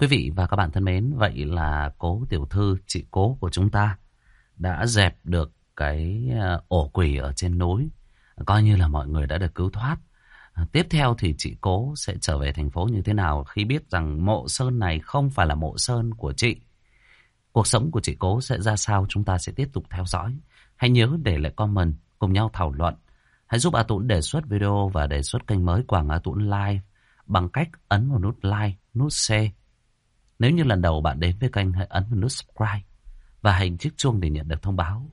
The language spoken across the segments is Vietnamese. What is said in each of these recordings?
Quý vị và các bạn thân mến, vậy là cố tiểu thư, chị cố của chúng ta đã dẹp được cái ờ, ổ quỷ ở trên núi. Coi như là mọi người đã được cứu thoát. À, tiếp theo thì chị cố sẽ trở về thành phố như thế nào khi biết rằng mộ sơn này không phải là mộ sơn của chị. Cuộc sống của chị cố sẽ ra sao chúng ta sẽ tiếp tục theo dõi. Hãy nhớ để lại comment cùng nhau thảo luận. Hãy giúp A Tũng đề xuất video và đề xuất kênh mới Quảng A Tũng Live bằng cách ấn vào nút like, nút share. Nếu như lần đầu bạn đến với kênh hãy ấn vào nút subscribe và hành chiếc chuông để nhận được thông báo.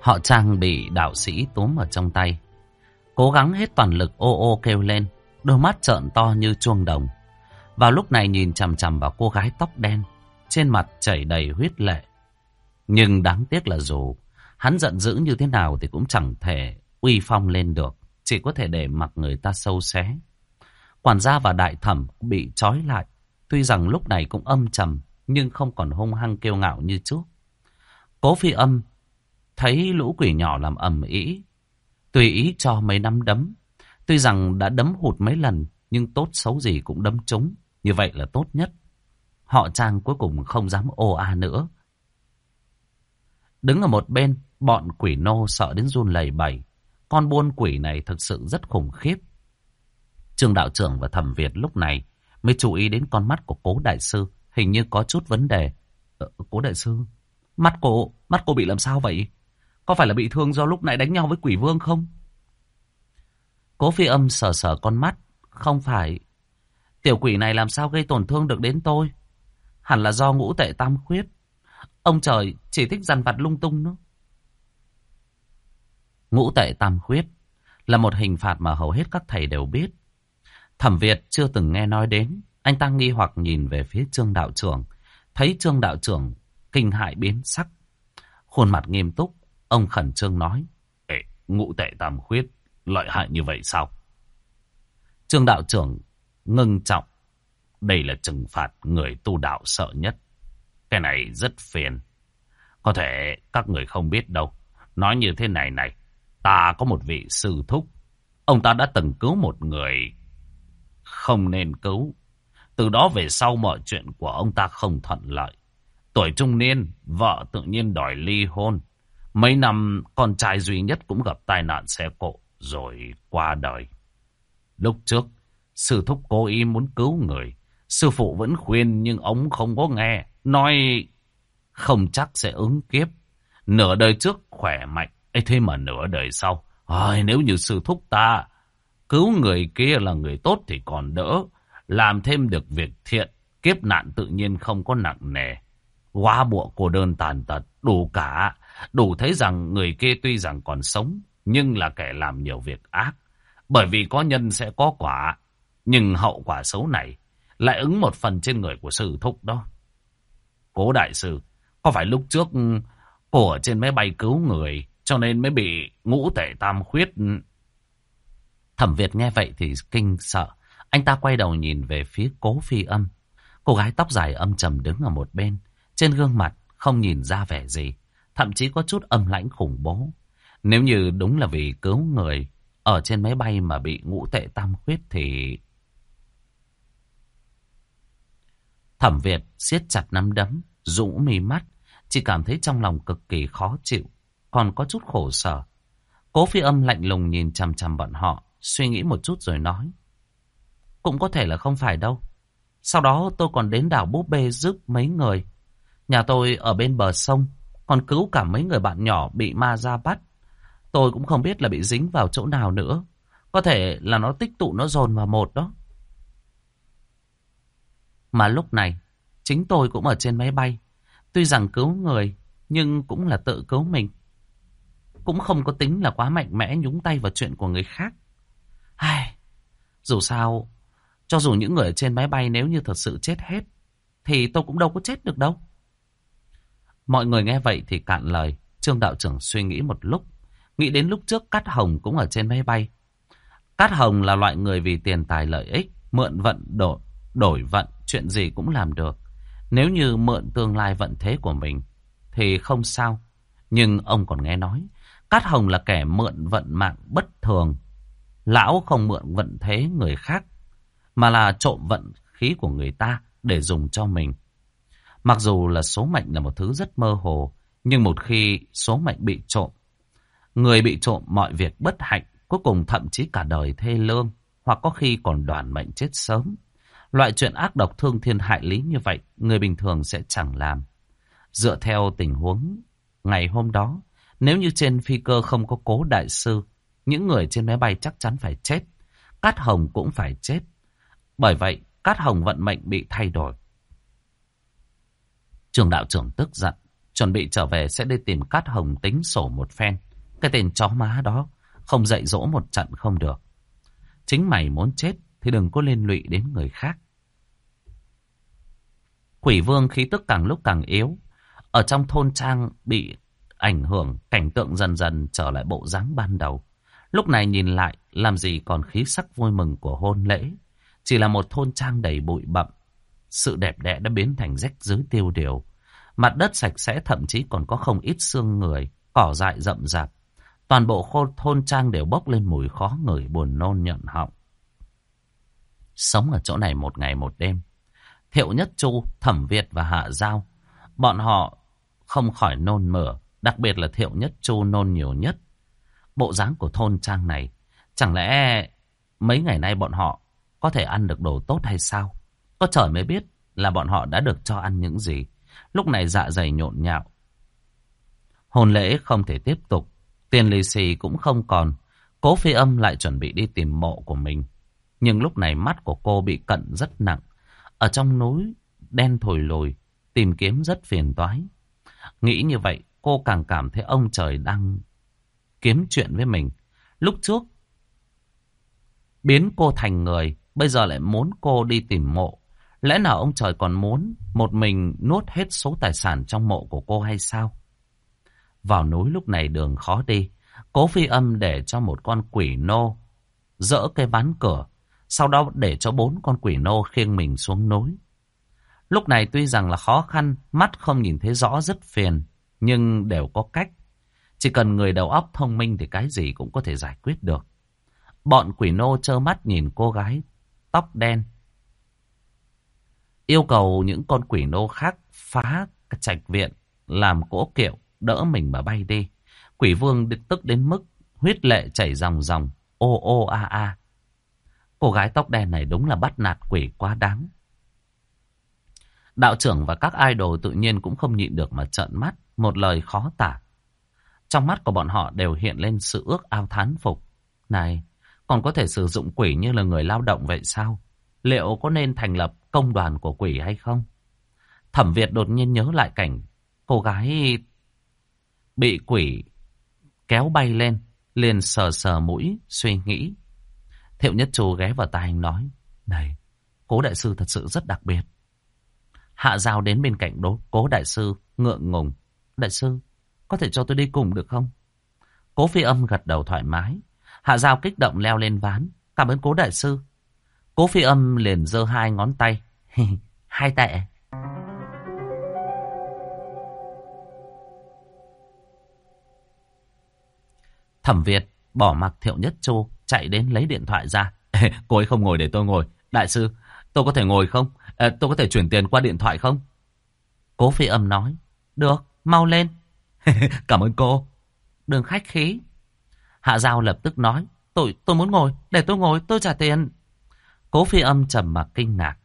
Họ trang bị đạo sĩ túm ở trong tay. Cố gắng hết toàn lực ô ô kêu lên. Đôi mắt trợn to như chuông đồng. Vào lúc này nhìn chằm chằm vào cô gái tóc đen. Trên mặt chảy đầy huyết lệ. Nhưng đáng tiếc là dù hắn giận dữ như thế nào thì cũng chẳng thể uy phong lên được. Chỉ có thể để mặc người ta sâu xé. Quản gia và đại thẩm bị trói lại. Tuy rằng lúc này cũng âm trầm nhưng không còn hung hăng kiêu ngạo như trước. Cố phi âm thấy lũ quỷ nhỏ làm ầm ĩ, tùy ý cho mấy năm đấm. Tuy rằng đã đấm hụt mấy lần, nhưng tốt xấu gì cũng đấm trúng, như vậy là tốt nhất. Họ Trang cuối cùng không dám ô a nữa. Đứng ở một bên, bọn quỷ nô sợ đến run lẩy bẩy. Con buôn quỷ này thực sự rất khủng khiếp. Trương đạo trưởng và thẩm Việt lúc này mới chú ý đến con mắt của cố đại sư, hình như có chút vấn đề. Ờ, cố đại sư, mắt cô, mắt cô bị làm sao vậy? Có phải là bị thương do lúc nãy đánh nhau với quỷ vương không? Cố phi âm sờ sờ con mắt. Không phải. Tiểu quỷ này làm sao gây tổn thương được đến tôi? Hẳn là do ngũ tệ tam khuyết. Ông trời chỉ thích dằn vặt lung tung nữa. Ngũ tệ tam khuyết là một hình phạt mà hầu hết các thầy đều biết. Thẩm Việt chưa từng nghe nói đến. Anh ta nghi hoặc nhìn về phía trương đạo trưởng. Thấy trương đạo trưởng kinh hại biến sắc. Khuôn mặt nghiêm túc. Ông khẩn trương nói. Ê, ngũ tệ tam khuyết, lợi hại như vậy sao? Trương đạo trưởng ngưng trọng. Đây là trừng phạt người tu đạo sợ nhất. Cái này rất phiền. Có thể các người không biết đâu. Nói như thế này này. Ta có một vị sư thúc. Ông ta đã từng cứu một người không nên cứu. Từ đó về sau mọi chuyện của ông ta không thuận lợi. Tuổi trung niên, vợ tự nhiên đòi ly hôn. Mấy năm con trai duy nhất cũng gặp tai nạn xe cộ rồi qua đời. Lúc trước, sư thúc cố ý muốn cứu người. Sư phụ vẫn khuyên nhưng ông không có nghe. Nói không chắc sẽ ứng kiếp. Nửa đời trước khỏe mạnh. ấy thế mà nửa đời sau. Ôi, nếu như sư thúc ta cứu người kia là người tốt thì còn đỡ. Làm thêm được việc thiện. Kiếp nạn tự nhiên không có nặng nề. Quá bộ cô đơn tàn tật. Đủ cả. Đủ thấy rằng người kia tuy rằng còn sống, nhưng là kẻ làm nhiều việc ác. Bởi vì có nhân sẽ có quả, nhưng hậu quả xấu này lại ứng một phần trên người của sư thúc đó. Cố đại sư, có phải lúc trước ừ, cô ở trên máy bay cứu người, cho nên mới bị ngũ tể tam khuyết? Thẩm Việt nghe vậy thì kinh sợ. Anh ta quay đầu nhìn về phía cố phi âm. Cô gái tóc dài âm trầm đứng ở một bên. Trên gương mặt không nhìn ra vẻ gì thậm chí có chút âm lãnh khủng bố. Nếu như đúng là vì cứu người ở trên máy bay mà bị ngũ tệ tam khuyết thì... Thẩm Việt siết chặt nắm đấm, rũ mi mắt, chỉ cảm thấy trong lòng cực kỳ khó chịu, còn có chút khổ sở. Cố phi âm lạnh lùng nhìn chằm chằm bọn họ, suy nghĩ một chút rồi nói. Cũng có thể là không phải đâu. Sau đó tôi còn đến đảo búp bê giúp mấy người. Nhà tôi ở bên bờ sông, còn cứu cả mấy người bạn nhỏ bị ma ra bắt. Tôi cũng không biết là bị dính vào chỗ nào nữa. Có thể là nó tích tụ nó dồn vào một đó. Mà lúc này, chính tôi cũng ở trên máy bay. Tuy rằng cứu người, nhưng cũng là tự cứu mình. Cũng không có tính là quá mạnh mẽ nhúng tay vào chuyện của người khác. Ai, dù sao, cho dù những người ở trên máy bay nếu như thật sự chết hết, thì tôi cũng đâu có chết được đâu. Mọi người nghe vậy thì cạn lời. Trương đạo trưởng suy nghĩ một lúc. Nghĩ đến lúc trước Cát Hồng cũng ở trên máy bay. Cát Hồng là loại người vì tiền tài lợi ích. Mượn vận đổi, đổi vận. Chuyện gì cũng làm được. Nếu như mượn tương lai vận thế của mình. thì không sao. Nhưng ông còn nghe nói, Cát Hồng là kẻ mượn vận mạng bất thường. Lão không mượn vận thế người khác, mà là trộm vận khí của người ta để dùng cho mình. Mặc dù là số mệnh là một thứ rất mơ hồ, nhưng một khi số mệnh bị trộm, người bị trộm mọi việc bất hạnh, cuối cùng thậm chí cả đời thê lương, hoặc có khi còn đoàn mệnh chết sớm. Loại chuyện ác độc thương thiên hại lý như vậy, người bình thường sẽ chẳng làm. Dựa theo tình huống ngày hôm đó, nếu như trên phi cơ không có cố đại sư, những người trên máy bay chắc chắn phải chết. Cát Hồng cũng phải chết. Bởi vậy, Cát Hồng vận mệnh bị thay đổi. Trường đạo trưởng tức giận, chuẩn bị trở về sẽ đi tìm Cát Hồng tính sổ một phen. Cái tên chó má đó, không dạy dỗ một trận không được. Chính mày muốn chết thì đừng có liên lụy đến người khác. Quỷ vương khí tức càng lúc càng yếu. Ở trong thôn trang bị ảnh hưởng, cảnh tượng dần dần trở lại bộ dáng ban đầu. Lúc này nhìn lại, làm gì còn khí sắc vui mừng của hôn lễ. Chỉ là một thôn trang đầy bụi bậm. Sự đẹp đẽ đã biến thành rách dưới tiêu điều. Mặt đất sạch sẽ thậm chí còn có không ít xương người, cỏ dại rậm rạp. Toàn bộ khô thôn trang đều bốc lên mùi khó ngửi buồn nôn nhận họng. Sống ở chỗ này một ngày một đêm. Thiệu Nhất Chu, Thẩm Việt và Hạ Giao. Bọn họ không khỏi nôn mửa. Đặc biệt là Thiệu Nhất Chu nôn nhiều nhất. Bộ dáng của thôn trang này. Chẳng lẽ mấy ngày nay bọn họ có thể ăn được đồ tốt hay sao? Có trời mới biết là bọn họ đã được cho ăn những gì. Lúc này dạ dày nhộn nhạo. Hồn lễ không thể tiếp tục. Tiền lì xì cũng không còn. Cố phi âm lại chuẩn bị đi tìm mộ của mình. Nhưng lúc này mắt của cô bị cận rất nặng. Ở trong núi đen thổi lồi, tìm kiếm rất phiền toái. Nghĩ như vậy, cô càng cảm thấy ông trời đang kiếm chuyện với mình. Lúc trước, biến cô thành người, bây giờ lại muốn cô đi tìm mộ. Lẽ nào ông trời còn muốn một mình nuốt hết số tài sản trong mộ của cô hay sao? Vào núi lúc này đường khó đi. Cố phi âm để cho một con quỷ nô dỡ cái ván cửa. Sau đó để cho bốn con quỷ nô khiêng mình xuống núi. Lúc này tuy rằng là khó khăn, mắt không nhìn thấy rõ rất phiền, nhưng đều có cách. Chỉ cần người đầu óc thông minh thì cái gì cũng có thể giải quyết được. Bọn quỷ nô trơ mắt nhìn cô gái tóc đen. Yêu cầu những con quỷ nô khác phá trạch viện, làm cỗ kiệu, đỡ mình mà bay đi. Quỷ vương tức đến mức huyết lệ chảy ròng ròng, ô ô a a. Cô gái tóc đen này đúng là bắt nạt quỷ quá đáng. Đạo trưởng và các idol tự nhiên cũng không nhịn được mà trợn mắt, một lời khó tả. Trong mắt của bọn họ đều hiện lên sự ước ao thán phục. Này, còn có thể sử dụng quỷ như là người lao động vậy sao? Liệu có nên thành lập công đoàn của quỷ hay không? Thẩm Việt đột nhiên nhớ lại cảnh cô gái bị quỷ kéo bay lên, liền sờ sờ mũi, suy nghĩ. Thiệu Nhất Chu ghé vào tai anh nói, Này, cố đại sư thật sự rất đặc biệt. Hạ Giao đến bên cạnh đố cố đại sư, ngượng ngùng. Đại sư, có thể cho tôi đi cùng được không? Cố phi âm gật đầu thoải mái. Hạ Giao kích động leo lên ván. Cảm ơn cố đại sư. Cố phi âm liền giơ hai ngón tay. hai tệ. Thẩm Việt bỏ mặc Thiệu Nhất Chu chạy đến lấy điện thoại ra. Cô ấy không ngồi để tôi ngồi. Đại sư, tôi có thể ngồi không? À, tôi có thể chuyển tiền qua điện thoại không? Cố phi âm nói. Được, mau lên. Cảm ơn cô. Đừng khách khí. Hạ Giao lập tức nói. Tôi, tôi muốn ngồi, để tôi ngồi, tôi trả tiền. Cố phi âm trầm mặc kinh ngạc.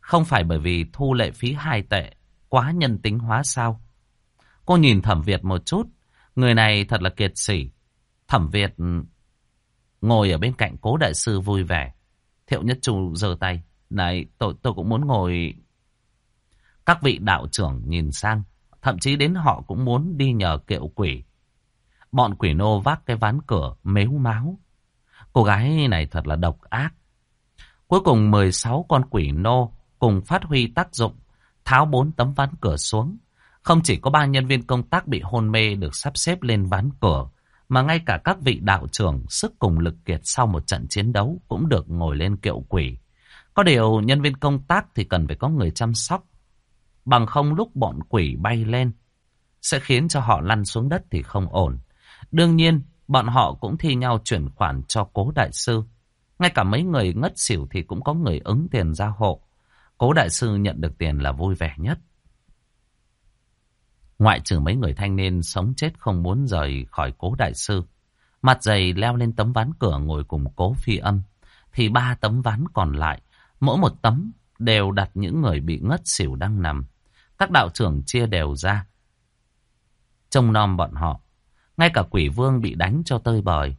Không phải bởi vì thu lệ phí hai tệ, quá nhân tính hóa sao? Cô nhìn thẩm Việt một chút. Người này thật là kiệt sỉ. Thẩm Việt ngồi ở bên cạnh cố đại sư vui vẻ. Thiệu Nhất Chu giơ tay. Này, tôi, tôi cũng muốn ngồi... Các vị đạo trưởng nhìn sang. Thậm chí đến họ cũng muốn đi nhờ kiệu quỷ. Bọn quỷ nô vác cái ván cửa mếu máu. Cô gái này thật là độc ác. Cuối cùng 16 con quỷ nô cùng phát huy tác dụng. Tháo bốn tấm ván cửa xuống. Không chỉ có ba nhân viên công tác bị hôn mê được sắp xếp lên ván cửa mà ngay cả các vị đạo trưởng sức cùng lực kiệt sau một trận chiến đấu cũng được ngồi lên kiệu quỷ. Có điều nhân viên công tác thì cần phải có người chăm sóc. Bằng không lúc bọn quỷ bay lên, sẽ khiến cho họ lăn xuống đất thì không ổn. Đương nhiên, bọn họ cũng thi nhau chuyển khoản cho cố đại sư. Ngay cả mấy người ngất xỉu thì cũng có người ứng tiền ra hộ. Cố đại sư nhận được tiền là vui vẻ nhất. Ngoại trừ mấy người thanh niên sống chết không muốn rời khỏi cố đại sư. Mặt dày leo lên tấm ván cửa ngồi cùng cố phi âm. Thì ba tấm ván còn lại, mỗi một tấm đều đặt những người bị ngất xỉu đang nằm. Các đạo trưởng chia đều ra. Trông nom bọn họ. Ngay cả quỷ vương bị đánh cho tơi bời.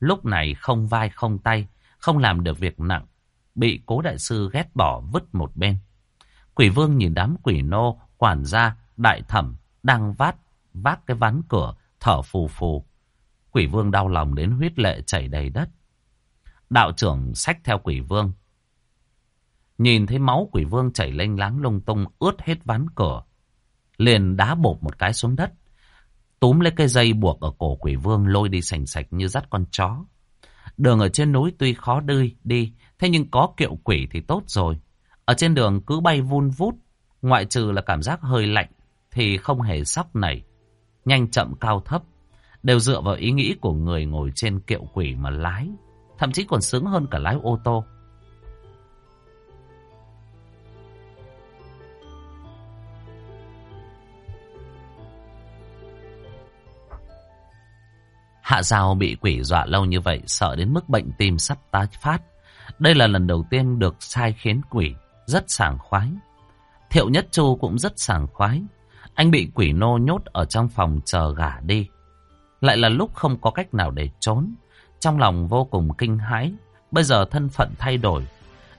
Lúc này không vai không tay, không làm được việc nặng. Bị cố đại sư ghét bỏ vứt một bên. Quỷ vương nhìn đám quỷ nô, quản gia, đại thẩm đang vát vác cái ván cửa thở phù phù. Quỷ vương đau lòng đến huyết lệ chảy đầy đất. Đạo trưởng xách theo quỷ vương. Nhìn thấy máu quỷ vương chảy lênh láng lung tung ướt hết ván cửa. Liền đá bột một cái xuống đất. Túm lấy cây dây buộc ở cổ quỷ vương lôi đi sành sạch như dắt con chó. Đường ở trên núi tuy khó đi, đi, thế nhưng có kiệu quỷ thì tốt rồi. Ở trên đường cứ bay vun vút, ngoại trừ là cảm giác hơi lạnh thì không hề sóc nảy. Nhanh chậm cao thấp, đều dựa vào ý nghĩ của người ngồi trên kiệu quỷ mà lái. Thậm chí còn sướng hơn cả lái ô tô. Hạ Giao bị quỷ dọa lâu như vậy, sợ đến mức bệnh tim sắp tái phát. Đây là lần đầu tiên được sai khiến quỷ, rất sảng khoái. Thiệu Nhất Chu cũng rất sảng khoái. Anh bị quỷ nô nhốt ở trong phòng chờ gả đi. Lại là lúc không có cách nào để trốn. Trong lòng vô cùng kinh hãi. Bây giờ thân phận thay đổi.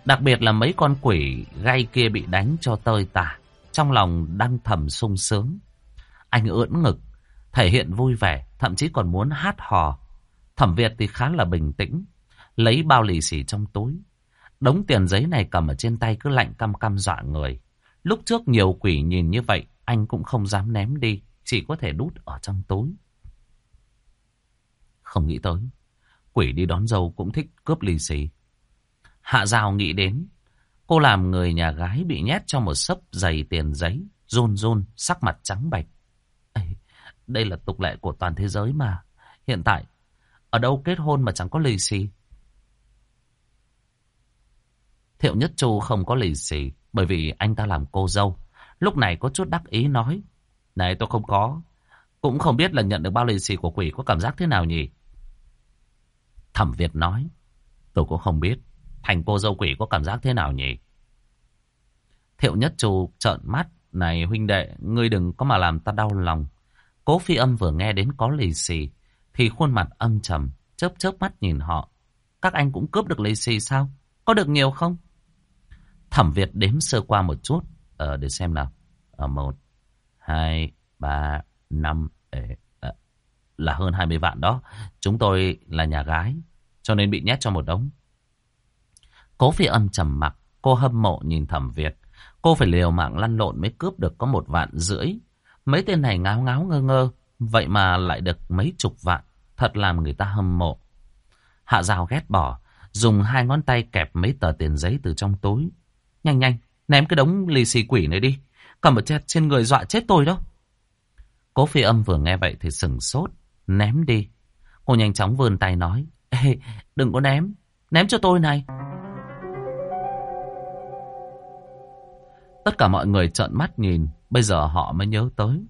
Đặc biệt là mấy con quỷ gai kia bị đánh cho tơi tả. Trong lòng đang thầm sung sướng. Anh ưỡn ngực, thể hiện vui vẻ, thậm chí còn muốn hát hò. Thẩm Việt thì khá là bình tĩnh, lấy bao lì xì trong túi. Đống tiền giấy này cầm ở trên tay cứ lạnh căm căm dọa người. Lúc trước nhiều quỷ nhìn như vậy, anh cũng không dám ném đi, chỉ có thể đút ở trong tối Không nghĩ tới, quỷ đi đón dâu cũng thích cướp lì xì. Hạ Giao nghĩ đến, cô làm người nhà gái bị nhét cho một sấp giày tiền giấy, run run, sắc mặt trắng bạch. Ê, đây là tục lệ của toàn thế giới mà. Hiện tại, ở đâu kết hôn mà chẳng có lì xì. Thiệu Nhất Chu không có lì xì bởi vì anh ta làm cô dâu. Lúc này có chút đắc ý nói. Này tôi không có. Cũng không biết là nhận được bao lì xì của quỷ có cảm giác thế nào nhỉ? Thẩm Việt nói. Tôi cũng không biết. Thành cô dâu quỷ có cảm giác thế nào nhỉ? Thiệu Nhất Chu trợn mắt. Này huynh đệ, ngươi đừng có mà làm ta đau lòng. Cố phi âm vừa nghe đến có lì xì. Thì khuôn mặt âm trầm, chớp chớp mắt nhìn họ. Các anh cũng cướp được lì xì sao? Có được nhiều không? Thẩm Việt đếm sơ qua một chút. Ờ, để xem nào. Ờ, một, hai, ba, năm, ờ, là hơn 20 vạn đó. Chúng tôi là nhà gái, cho nên bị nhét cho một đống. Cố phi âm trầm mặc, cô hâm mộ nhìn thẩm Việt. Cô phải liều mạng lăn lộn mới cướp được có một vạn rưỡi. Mấy tên này ngáo ngáo ngơ ngơ, vậy mà lại được mấy chục vạn. Thật làm người ta hâm mộ. Hạ rào ghét bỏ, dùng hai ngón tay kẹp mấy tờ tiền giấy từ trong túi. Nhanh nhanh, ném cái đống lì xì quỷ này đi. Cầm ở trên người dọa chết tôi đâu. Cố phi âm vừa nghe vậy thì sừng sốt. Ném đi. Cô nhanh chóng vươn tay nói. Ê, đừng có ném. Ném cho tôi này. Tất cả mọi người trợn mắt nhìn. Bây giờ họ mới nhớ tới.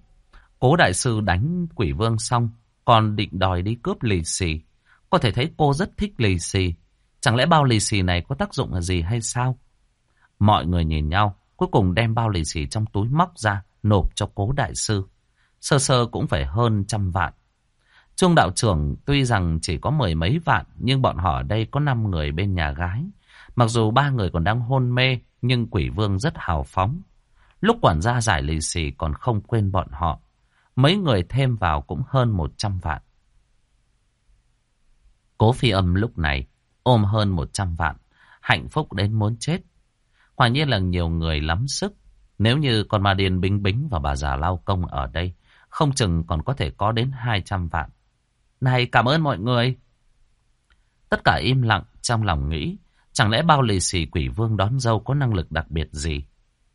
Cố đại sư đánh quỷ vương xong. Còn định đòi đi cướp lì xì. Có thể thấy cô rất thích lì xì. Chẳng lẽ bao lì xì này có tác dụng là gì hay sao? Mọi người nhìn nhau, cuối cùng đem bao lì xì trong túi móc ra, nộp cho cố đại sư. Sơ sơ cũng phải hơn trăm vạn. Trung đạo trưởng tuy rằng chỉ có mười mấy vạn, nhưng bọn họ ở đây có năm người bên nhà gái. Mặc dù ba người còn đang hôn mê, nhưng quỷ vương rất hào phóng. Lúc quản gia giải lì xì còn không quên bọn họ. Mấy người thêm vào cũng hơn một trăm vạn. Cố phi âm lúc này ôm hơn một trăm vạn, hạnh phúc đến muốn chết. Quả nhiên là nhiều người lắm sức. Nếu như con ma điên Bính Bính và bà già Lao Công ở đây, không chừng còn có thể có đến 200 vạn. Này cảm ơn mọi người. Tất cả im lặng trong lòng nghĩ, chẳng lẽ bao lì xì quỷ vương đón dâu có năng lực đặc biệt gì?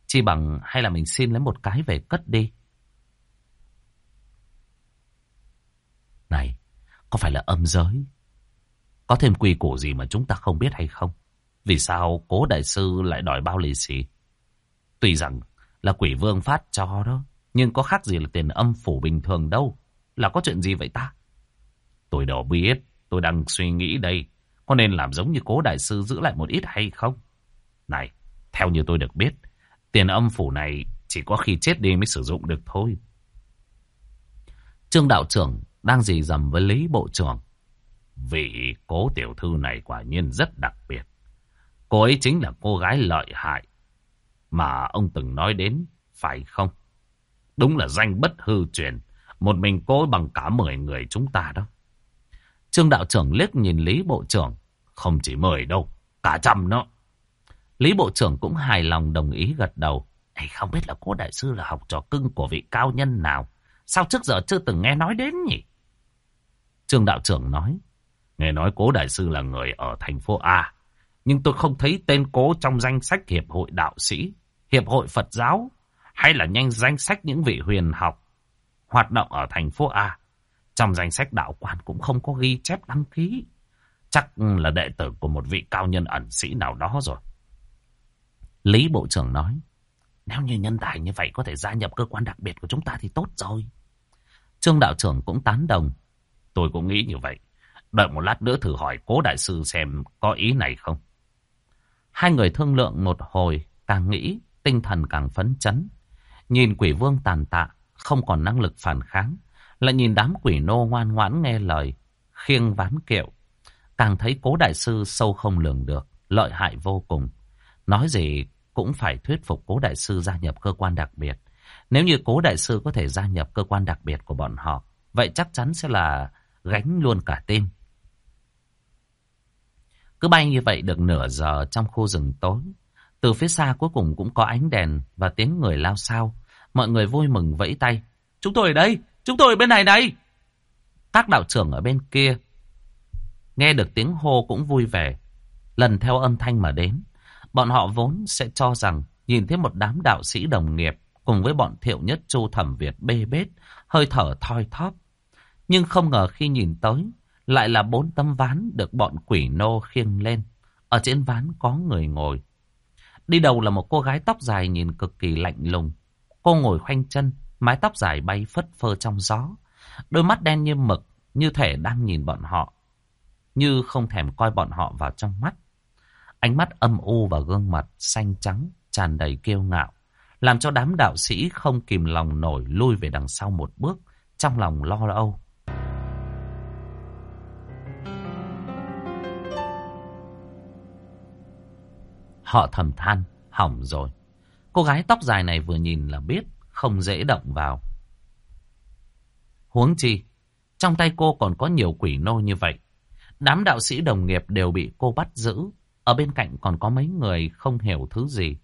Chi bằng hay là mình xin lấy một cái về cất đi. Này, có phải là âm giới? Có thêm quy củ gì mà chúng ta không biết hay không? Vì sao cố đại sư lại đòi bao lì xì? Tuy rằng là quỷ vương phát cho đó, nhưng có khác gì là tiền âm phủ bình thường đâu. Là có chuyện gì vậy ta? Tôi đâu biết, tôi đang suy nghĩ đây. Có nên làm giống như cố đại sư giữ lại một ít hay không? Này, theo như tôi được biết, tiền âm phủ này chỉ có khi chết đi mới sử dụng được thôi. Trương đạo trưởng đang dì dầm với Lý Bộ trưởng. Vị cố tiểu thư này quả nhiên rất đặc biệt. Cô ấy chính là cô gái lợi hại mà ông từng nói đến, phải không? Đúng là danh bất hư truyền, một mình cô bằng cả mười người chúng ta đó. Trương đạo trưởng liếc nhìn Lý Bộ trưởng, không chỉ mười đâu, cả trăm đó. Lý Bộ trưởng cũng hài lòng đồng ý gật đầu. Ê, không biết là cô đại sư là học trò cưng của vị cao nhân nào. Sao trước giờ chưa từng nghe nói đến nhỉ? Trương đạo trưởng nói. Nghe nói cố đại sư là người ở thành phố A. Nhưng tôi không thấy tên cố trong danh sách Hiệp hội Đạo Sĩ, Hiệp hội Phật Giáo, hay là nhanh danh sách những vị huyền học hoạt động ở thành phố A. Trong danh sách đạo quan cũng không có ghi chép đăng ký. Chắc là đệ tử của một vị cao nhân ẩn sĩ nào đó rồi. Lý Bộ trưởng nói, nếu như nhân tài như vậy có thể gia nhập cơ quan đặc biệt của chúng ta thì tốt rồi. Trương đạo trưởng cũng tán đồng. Tôi cũng nghĩ như vậy. Đợi một lát nữa thử hỏi cố đại sư xem có ý này không. Hai người thương lượng một hồi, càng nghĩ, tinh thần càng phấn chấn. Nhìn quỷ vương tàn tạ, không còn năng lực phản kháng. Lại nhìn đám quỷ nô ngoan ngoãn nghe lời, khiêng ván kiệu. Càng thấy cố đại sư sâu không lường được, lợi hại vô cùng. Nói gì cũng phải thuyết phục cố đại sư gia nhập cơ quan đặc biệt. Nếu như cố đại sư có thể gia nhập cơ quan đặc biệt của bọn họ, vậy chắc chắn sẽ là gánh luôn cả tim. Cứ bay như vậy được nửa giờ trong khu rừng tối. Từ phía xa cuối cùng cũng có ánh đèn và tiếng người lao sao. Mọi người vui mừng vẫy tay. Chúng tôi ở đây, chúng tôi ở bên này đây. Các đạo trưởng ở bên kia. Nghe được tiếng hô cũng vui vẻ. Lần theo âm thanh mà đến. Bọn họ vốn sẽ cho rằng nhìn thấy một đám đạo sĩ đồng nghiệp cùng với bọn thiệu nhất chu thẩm Việt bê bết, hơi thở thoi thóp. Nhưng không ngờ khi nhìn tới, lại là bốn tấm ván được bọn quỷ nô khiêng lên. Ở trên ván có người ngồi. Đi đầu là một cô gái tóc dài nhìn cực kỳ lạnh lùng. Cô ngồi khoanh chân, mái tóc dài bay phất phơ trong gió. Đôi mắt đen như mực, như thể đang nhìn bọn họ. Như không thèm coi bọn họ vào trong mắt. Ánh mắt âm u và gương mặt xanh trắng tràn đầy kiêu ngạo. Làm cho đám đạo sĩ không kìm lòng nổi lui về đằng sau một bước. Trong lòng lo âu. Họ thầm than, hỏng rồi. Cô gái tóc dài này vừa nhìn là biết, không dễ động vào. Huống chi, trong tay cô còn có nhiều quỷ nô như vậy. Đám đạo sĩ đồng nghiệp đều bị cô bắt giữ. Ở bên cạnh còn có mấy người không hiểu thứ gì.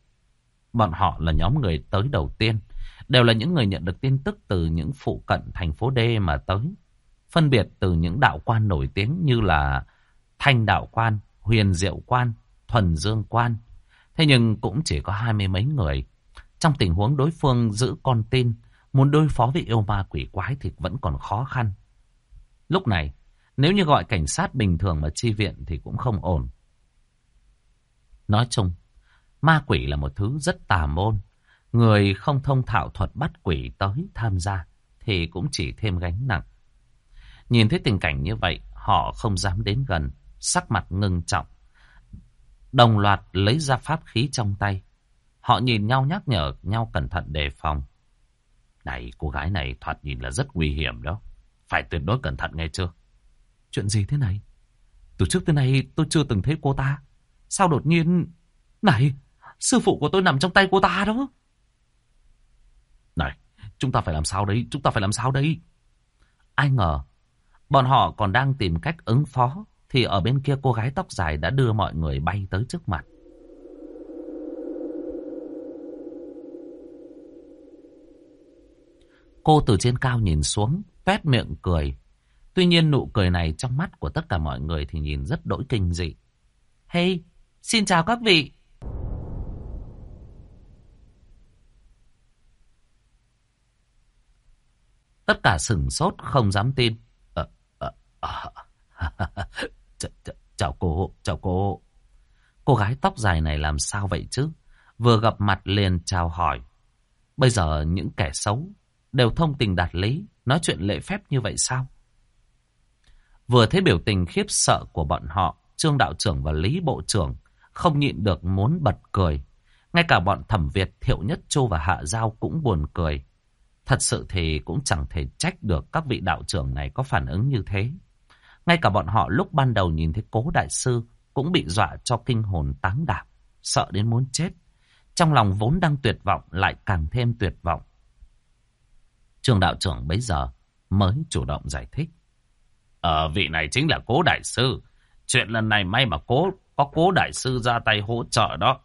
Bọn họ là nhóm người tới đầu tiên. Đều là những người nhận được tin tức từ những phụ cận thành phố D mà tới. Phân biệt từ những đạo quan nổi tiếng như là Thanh Đạo Quan, Huyền Diệu Quan, Thuần Dương Quan, Thế nhưng cũng chỉ có hai mươi mấy người. Trong tình huống đối phương giữ con tin, muốn đối phó với yêu ma quỷ quái thì vẫn còn khó khăn. Lúc này, nếu như gọi cảnh sát bình thường mà chi viện thì cũng không ổn. Nói chung, ma quỷ là một thứ rất tà môn. Người không thông thạo thuật bắt quỷ tới tham gia thì cũng chỉ thêm gánh nặng. Nhìn thấy tình cảnh như vậy, họ không dám đến gần, sắc mặt ngưng trọng. Đồng loạt lấy ra pháp khí trong tay. Họ nhìn nhau nhắc nhở nhau cẩn thận đề phòng. Này, cô gái này thoạt nhìn là rất nguy hiểm đó. Phải tuyệt đối cẩn thận nghe chưa? Chuyện gì thế này? Từ trước tới nay tôi chưa từng thấy cô ta. Sao đột nhiên... Này, sư phụ của tôi nằm trong tay cô ta đó. Này, chúng ta phải làm sao đấy? Chúng ta phải làm sao đấy? Ai ngờ, bọn họ còn đang tìm cách ứng phó thì ở bên kia cô gái tóc dài đã đưa mọi người bay tới trước mặt. Cô từ trên cao nhìn xuống, tuét miệng cười. Tuy nhiên nụ cười này trong mắt của tất cả mọi người thì nhìn rất đỗi kinh dị. Hey, xin chào các vị. Tất cả sửng sốt không dám tin. Ờ, ờ, À, ch ch chào cô, chào cô. Cô gái tóc dài này làm sao vậy chứ? Vừa gặp mặt liền chào hỏi. Bây giờ những kẻ xấu đều thông tình đạt lý, nói chuyện lễ phép như vậy sao? Vừa thấy biểu tình khiếp sợ của bọn họ, Trương Đạo trưởng và Lý Bộ trưởng không nhịn được muốn bật cười. Ngay cả bọn thẩm Việt, Thiệu Nhất Châu và Hạ Giao cũng buồn cười. Thật sự thì cũng chẳng thể trách được các vị đạo trưởng này có phản ứng như thế. Ngay cả bọn họ lúc ban đầu nhìn thấy cố đại sư cũng bị dọa cho kinh hồn táng đạp, sợ đến muốn chết. Trong lòng vốn đang tuyệt vọng lại càng thêm tuyệt vọng. Trường đạo trưởng bấy giờ mới chủ động giải thích. Ờ, vị này chính là cố đại sư. Chuyện lần này may mà cố có cố đại sư ra tay hỗ trợ đó.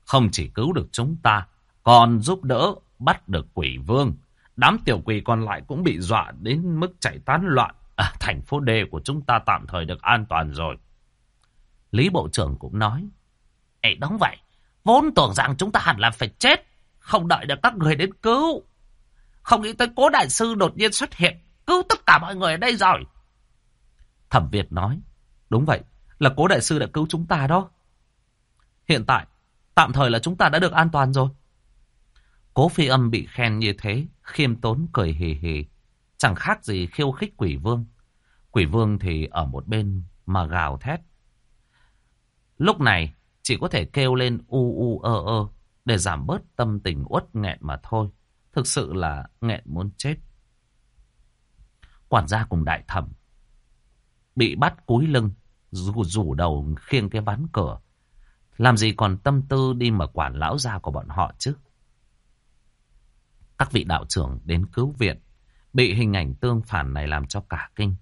Không chỉ cứu được chúng ta, còn giúp đỡ bắt được quỷ vương. Đám tiểu quỷ còn lại cũng bị dọa đến mức chạy tán loạn. À, thành phố D của chúng ta tạm thời được an toàn rồi. Lý Bộ trưởng cũng nói. Ê đúng vậy, vốn tưởng rằng chúng ta hẳn là phải chết. Không đợi được các người đến cứu. Không nghĩ tới cố đại sư đột nhiên xuất hiện. Cứu tất cả mọi người ở đây rồi. Thẩm Việt nói. Đúng vậy, là cố đại sư đã cứu chúng ta đó. Hiện tại, tạm thời là chúng ta đã được an toàn rồi. Cố phi âm bị khen như thế, khiêm tốn cười hì hì. Chẳng khác gì khiêu khích quỷ vương. Quỷ vương thì ở một bên mà gào thét. Lúc này chỉ có thể kêu lên u u ơ ơ để giảm bớt tâm tình uất nghẹn mà thôi. Thực sự là nghẹn muốn chết. Quản gia cùng đại thẩm bị bắt cúi lưng, rủ, rủ đầu khiêng cái ván cửa. Làm gì còn tâm tư đi mà quản lão gia của bọn họ chứ? Các vị đạo trưởng đến cứu viện, bị hình ảnh tương phản này làm cho cả kinh.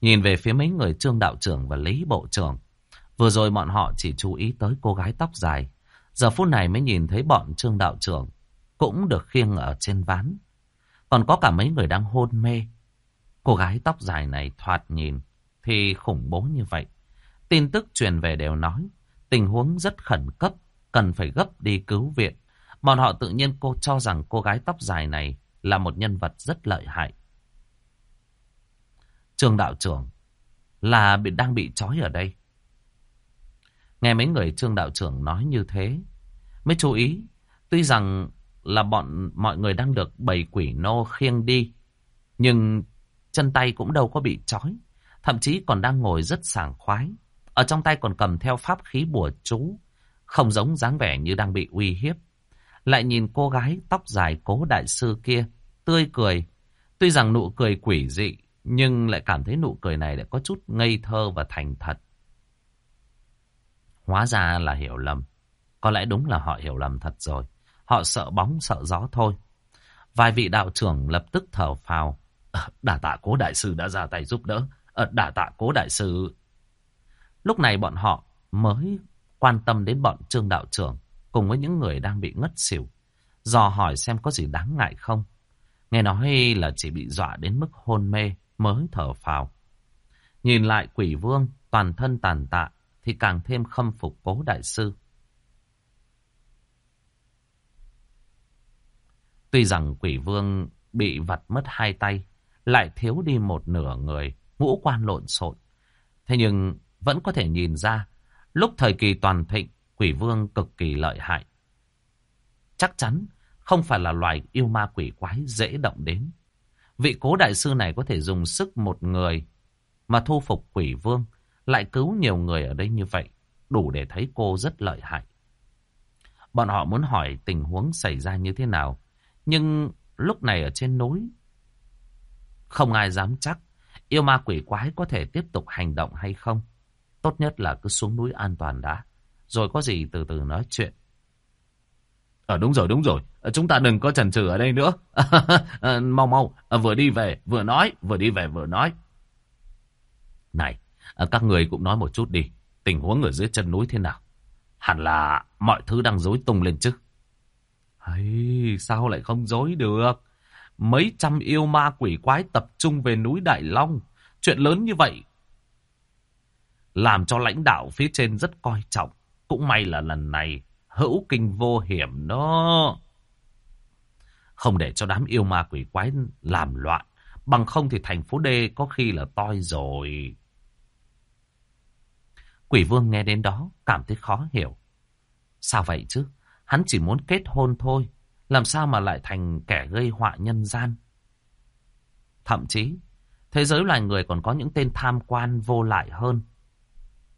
Nhìn về phía mấy người trương đạo trưởng và lý bộ trưởng. Vừa rồi bọn họ chỉ chú ý tới cô gái tóc dài. Giờ phút này mới nhìn thấy bọn trương đạo trưởng cũng được khiêng ở trên ván. Còn có cả mấy người đang hôn mê. Cô gái tóc dài này thoạt nhìn thì khủng bố như vậy. Tin tức truyền về đều nói tình huống rất khẩn cấp, cần phải gấp đi cứu viện. Bọn họ tự nhiên cô cho rằng cô gái tóc dài này là một nhân vật rất lợi hại. Trường đạo trưởng là bị đang bị trói ở đây. Nghe mấy người trương đạo trưởng nói như thế, mới chú ý, tuy rằng là bọn mọi người đang được bầy quỷ nô khiêng đi, nhưng chân tay cũng đâu có bị trói, thậm chí còn đang ngồi rất sảng khoái. Ở trong tay còn cầm theo pháp khí bùa chú, không giống dáng vẻ như đang bị uy hiếp. Lại nhìn cô gái tóc dài cố đại sư kia, tươi cười. Tuy rằng nụ cười quỷ dị, nhưng lại cảm thấy nụ cười này lại có chút ngây thơ và thành thật. Hóa ra là hiểu lầm. Có lẽ đúng là họ hiểu lầm thật rồi. Họ sợ bóng sợ gió thôi. Vài vị đạo trưởng lập tức thở phào. Ờ, Đả tạ cố đại sư đã ra tay giúp đỡ. Ờ, Đả tạ cố đại sư. Lúc này bọn họ mới quan tâm đến bọn trương đạo trưởng cùng với những người đang bị ngất xỉu. Dò hỏi xem có gì đáng ngại không. Nghe nói là chỉ bị dọa đến mức hôn mê mới thở phào. Nhìn lại quỷ vương toàn thân tàn tạ thì càng thêm khâm phục cố đại sư. Tuy rằng quỷ vương bị vặt mất hai tay, lại thiếu đi một nửa người, ngũ quan lộn xộn. Thế nhưng vẫn có thể nhìn ra, lúc thời kỳ toàn thịnh, quỷ vương cực kỳ lợi hại. Chắc chắn không phải là loài yêu ma quỷ quái dễ động đến. Vị cố đại sư này có thể dùng sức một người mà thu phục quỷ vương, lại cứu nhiều người ở đây như vậy, đủ để thấy cô rất lợi hại. Bọn họ muốn hỏi tình huống xảy ra như thế nào, nhưng lúc này ở trên núi, không ai dám chắc yêu ma quỷ quái có thể tiếp tục hành động hay không. Tốt nhất là cứ xuống núi an toàn đã, rồi có gì từ từ nói chuyện. Ờ đúng rồi đúng rồi, ờ, chúng ta đừng có chần chừ ở đây nữa. à, mau mau, à, vừa đi về vừa nói, vừa đi về vừa nói. Này, các người cũng nói một chút đi, tình huống ở dưới chân núi thế nào? Hẳn là mọi thứ đang dối tung lên chứ. Hay, sao lại không dối được? Mấy trăm yêu ma quỷ quái tập trung về núi Đại Long. Chuyện lớn như vậy. Làm cho lãnh đạo phía trên rất coi trọng. Cũng may là lần này hữu kinh vô hiểm đó. Không để cho đám yêu ma quỷ quái làm loạn. Bằng không thì thành phố D có khi là toi rồi. Quỷ vương nghe đến đó cảm thấy khó hiểu. Sao vậy chứ? Hắn chỉ muốn kết hôn thôi. Làm sao mà lại thành kẻ gây họa nhân gian? Thậm chí, thế giới loài người còn có những tên tham quan vô lại hơn.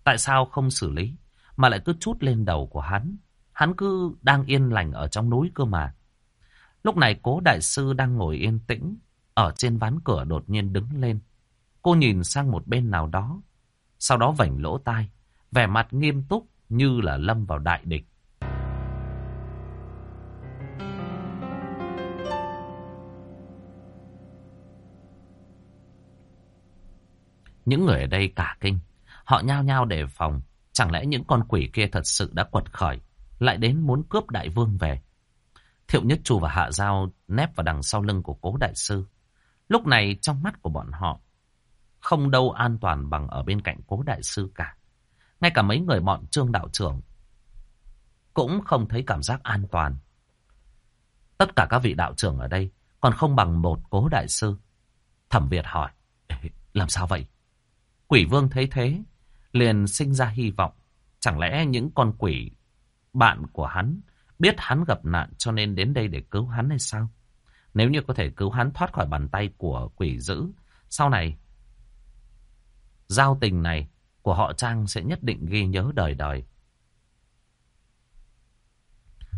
Tại sao không xử lý, mà lại cứ chút lên đầu của hắn? Hắn cứ đang yên lành ở trong núi cơ mà. Lúc này cố đại sư đang ngồi yên tĩnh, ở trên ván cửa đột nhiên đứng lên. Cô nhìn sang một bên nào đó, sau đó vảnh lỗ tai, vẻ mặt nghiêm túc như là lâm vào đại địch. Những người ở đây cả kinh, họ nhao nhao đề phòng, chẳng lẽ những con quỷ kia thật sự đã quật khởi, lại đến muốn cướp đại vương về. Thiệu Nhất Chu và Hạ Giao nép vào đằng sau lưng của cố đại sư. Lúc này trong mắt của bọn họ, không đâu an toàn bằng ở bên cạnh cố đại sư cả. Ngay cả mấy người bọn trương đạo trưởng cũng không thấy cảm giác an toàn. Tất cả các vị đạo trưởng ở đây còn không bằng một cố đại sư. Thẩm Việt hỏi, làm sao vậy? Quỷ vương thấy thế, liền sinh ra hy vọng. Chẳng lẽ những con quỷ bạn của hắn biết hắn gặp nạn cho nên đến đây để cứu hắn hay sao? Nếu như có thể cứu hắn thoát khỏi bàn tay của quỷ dữ, sau này giao tình này của họ Trang sẽ nhất định ghi nhớ đời đời.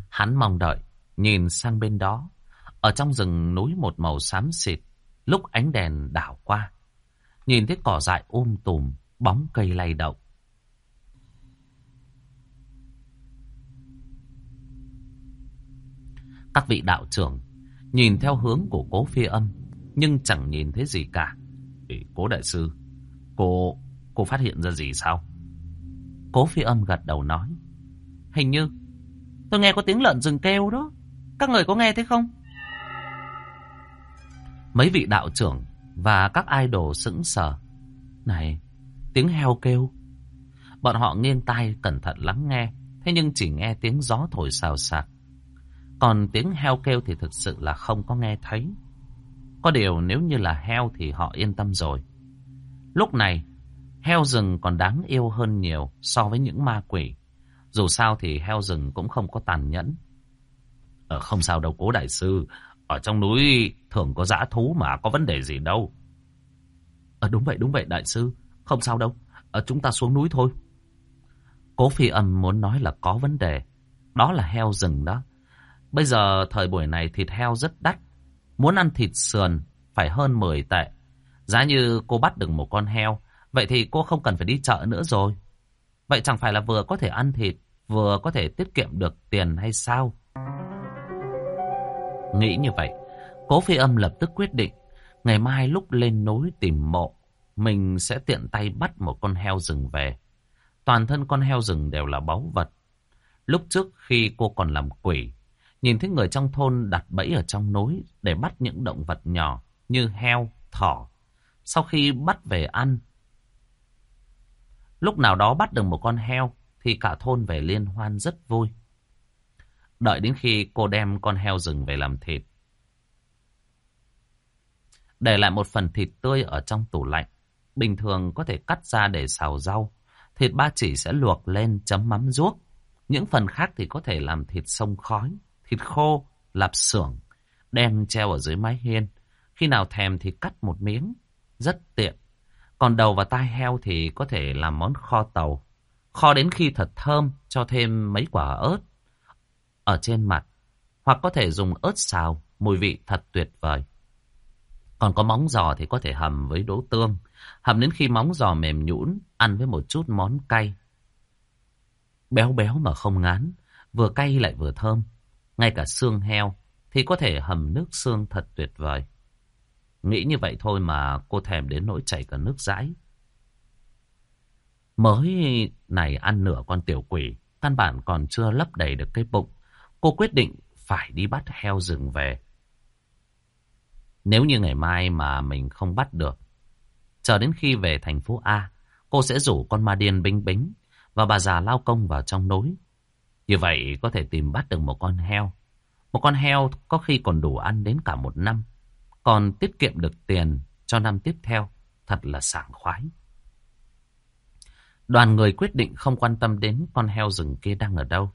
Hắn mong đợi, nhìn sang bên đó, ở trong rừng núi một màu xám xịt, lúc ánh đèn đảo qua, nhìn thấy cỏ dại um tùm, bóng cây lay động. Các vị đạo trưởng nhìn theo hướng của cố phi âm, nhưng chẳng nhìn thấy gì cả. Ê, cố đại sư, cô, cô phát hiện ra gì sao? Cố phi âm gật đầu nói. Hình như, tôi nghe có tiếng lợn rừng kêu đó. Các người có nghe thấy không? Mấy vị đạo trưởng và các idol sững sờ. Này, tiếng heo kêu. Bọn họ nghiêng tai cẩn thận lắng nghe, thế nhưng chỉ nghe tiếng gió thổi xào xạc. Còn tiếng heo kêu thì thực sự là không có nghe thấy. Có điều nếu như là heo thì họ yên tâm rồi. Lúc này, heo rừng còn đáng yêu hơn nhiều so với những ma quỷ. Dù sao thì heo rừng cũng không có tàn nhẫn. Ờ, không sao đâu cố đại sư. Ở trong núi thường có dã thú mà có vấn đề gì đâu. Ờ, đúng vậy, đúng vậy đại sư. Không sao đâu. à, chúng ta xuống núi thôi. Cố phi âm muốn nói là có vấn đề. Đó là heo rừng đó. Bây giờ thời buổi này thịt heo rất đắt. Muốn ăn thịt sườn phải hơn 10 tệ. Giá như cô bắt được một con heo, vậy thì cô không cần phải đi chợ nữa rồi. Vậy chẳng phải là vừa có thể ăn thịt, vừa có thể tiết kiệm được tiền hay sao? Nghĩ như vậy, cố phi âm lập tức quyết định, ngày mai lúc lên núi tìm mộ, mình sẽ tiện tay bắt một con heo rừng về. Toàn thân con heo rừng đều là báu vật. Lúc trước khi cô còn làm quỷ, Nhìn thấy người trong thôn đặt bẫy ở trong núi để bắt những động vật nhỏ như heo, thỏ. Sau khi bắt về ăn, lúc nào đó bắt được một con heo thì cả thôn về liên hoan rất vui. Đợi đến khi cô đem con heo rừng về làm thịt. Để lại một phần thịt tươi ở trong tủ lạnh. Bình thường có thể cắt ra để xào rau. Thịt ba chỉ sẽ luộc lên chấm mắm ruốc. Những phần khác thì có thể làm thịt sông khói thịt khô, lạp xưởng, đem treo ở dưới mái hiên. Khi nào thèm thì cắt một miếng, rất tiện. Còn đầu và tai heo thì có thể làm món kho tàu. Kho đến khi thật thơm, cho thêm mấy quả ớt ở trên mặt. Hoặc có thể dùng ớt xào, mùi vị thật tuyệt vời. Còn có móng giò thì có thể hầm với đỗ tương. Hầm đến khi móng giò mềm nhũn, ăn với một chút món cay. Béo béo mà không ngán, vừa cay lại vừa thơm. Ngay cả xương heo thì có thể hầm nước xương thật tuyệt vời. Nghĩ như vậy thôi mà cô thèm đến nỗi chảy cả nước dãi. Mới này ăn nửa con tiểu quỷ, căn bản còn chưa lấp đầy được cái bụng. Cô quyết định phải đi bắt heo rừng về. Nếu như ngày mai mà mình không bắt được, chờ đến khi về thành phố A, cô sẽ rủ con ma điên binh bính và bà già lao công vào trong núi như vậy có thể tìm bắt được một con heo. Một con heo có khi còn đủ ăn đến cả một năm. còn tiết kiệm được tiền cho năm tiếp theo. Thật là sảng khoái. Đoàn người quyết định không quan tâm đến con heo rừng kia đang ở đâu.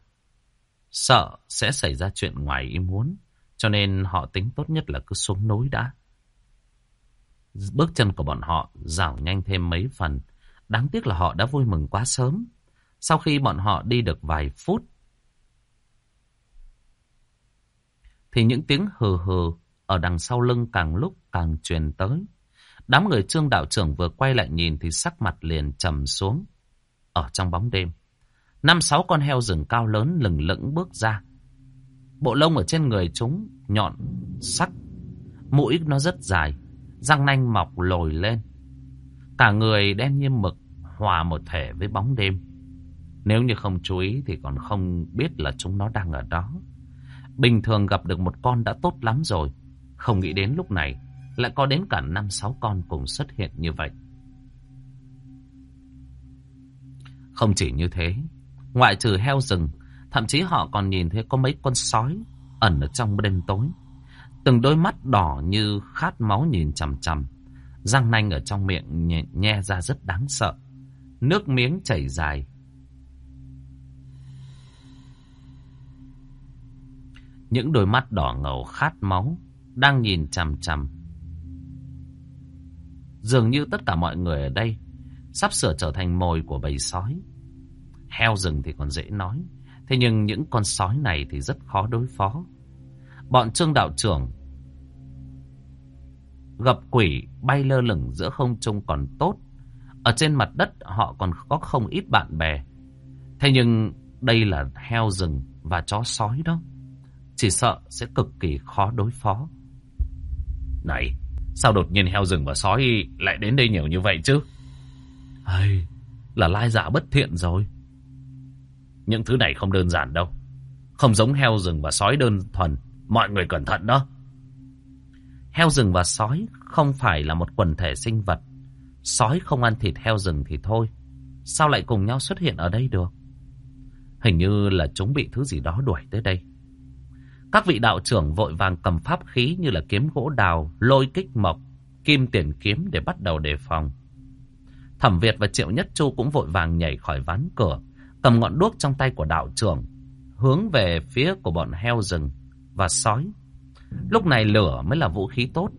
Sợ sẽ xảy ra chuyện ngoài ý muốn, cho nên họ tính tốt nhất là cứ xuống núi đã. Bước chân của bọn họ rảo nhanh thêm mấy phần. Đáng tiếc là họ đã vui mừng quá sớm. Sau khi bọn họ đi được vài phút, thì những tiếng hừ hừ ở đằng sau lưng càng lúc càng truyền tới. Đám người trương đạo trưởng vừa quay lại nhìn thì sắc mặt liền trầm xuống. Ở trong bóng đêm, năm sáu con heo rừng cao lớn lừng lững bước ra. Bộ lông ở trên người chúng nhọn, sắc, mũi nó rất dài, răng nanh mọc lồi lên. Cả người đen như mực, hòa một thể với bóng đêm. Nếu như không chú ý thì còn không biết là chúng nó đang ở đó. Bình thường gặp được một con đã tốt lắm rồi. Không nghĩ đến lúc này lại có đến cả năm sáu con cùng xuất hiện như vậy. Không chỉ như thế, ngoại trừ heo rừng, thậm chí họ còn nhìn thấy có mấy con sói ẩn ở trong đêm tối. Từng đôi mắt đỏ như khát máu nhìn chằm chằm, răng nanh ở trong miệng nhe, nhe ra rất đáng sợ. Nước miếng chảy dài. Những đôi mắt đỏ ngầu khát máu đang nhìn chằm chằm. Dường như tất cả mọi người ở đây sắp sửa trở thành mồi của bầy sói. Heo rừng thì còn dễ nói, thế nhưng những con sói này thì rất khó đối phó. Bọn trương đạo trưởng gặp quỷ bay lơ lửng giữa không trung còn tốt. Ở trên mặt đất họ còn có không ít bạn bè. Thế nhưng đây là heo rừng và chó sói đó. Chỉ sợ sẽ cực kỳ khó đối phó. Này, sao đột nhiên heo rừng và sói lại đến đây nhiều như vậy chứ? Hay, là lai dạ bất thiện rồi. Những thứ này không đơn giản đâu. Không giống heo rừng và sói đơn thuần. Mọi người cẩn thận đó. Heo rừng và sói không phải là một quần thể sinh vật. Sói không ăn thịt heo rừng thì thôi. Sao lại cùng nhau xuất hiện ở đây được? Hình như là chúng bị thứ gì đó đuổi tới đây. Các vị đạo trưởng vội vàng cầm pháp khí như là kiếm gỗ đào, lôi kích mộc, kim tiền kiếm để bắt đầu đề phòng. Thẩm Việt và Triệu Nhất Chu cũng vội vàng nhảy khỏi ván cửa, cầm ngọn đuốc trong tay của đạo trưởng, hướng về phía của bọn heo rừng và sói. Lúc này lửa mới là vũ khí tốt.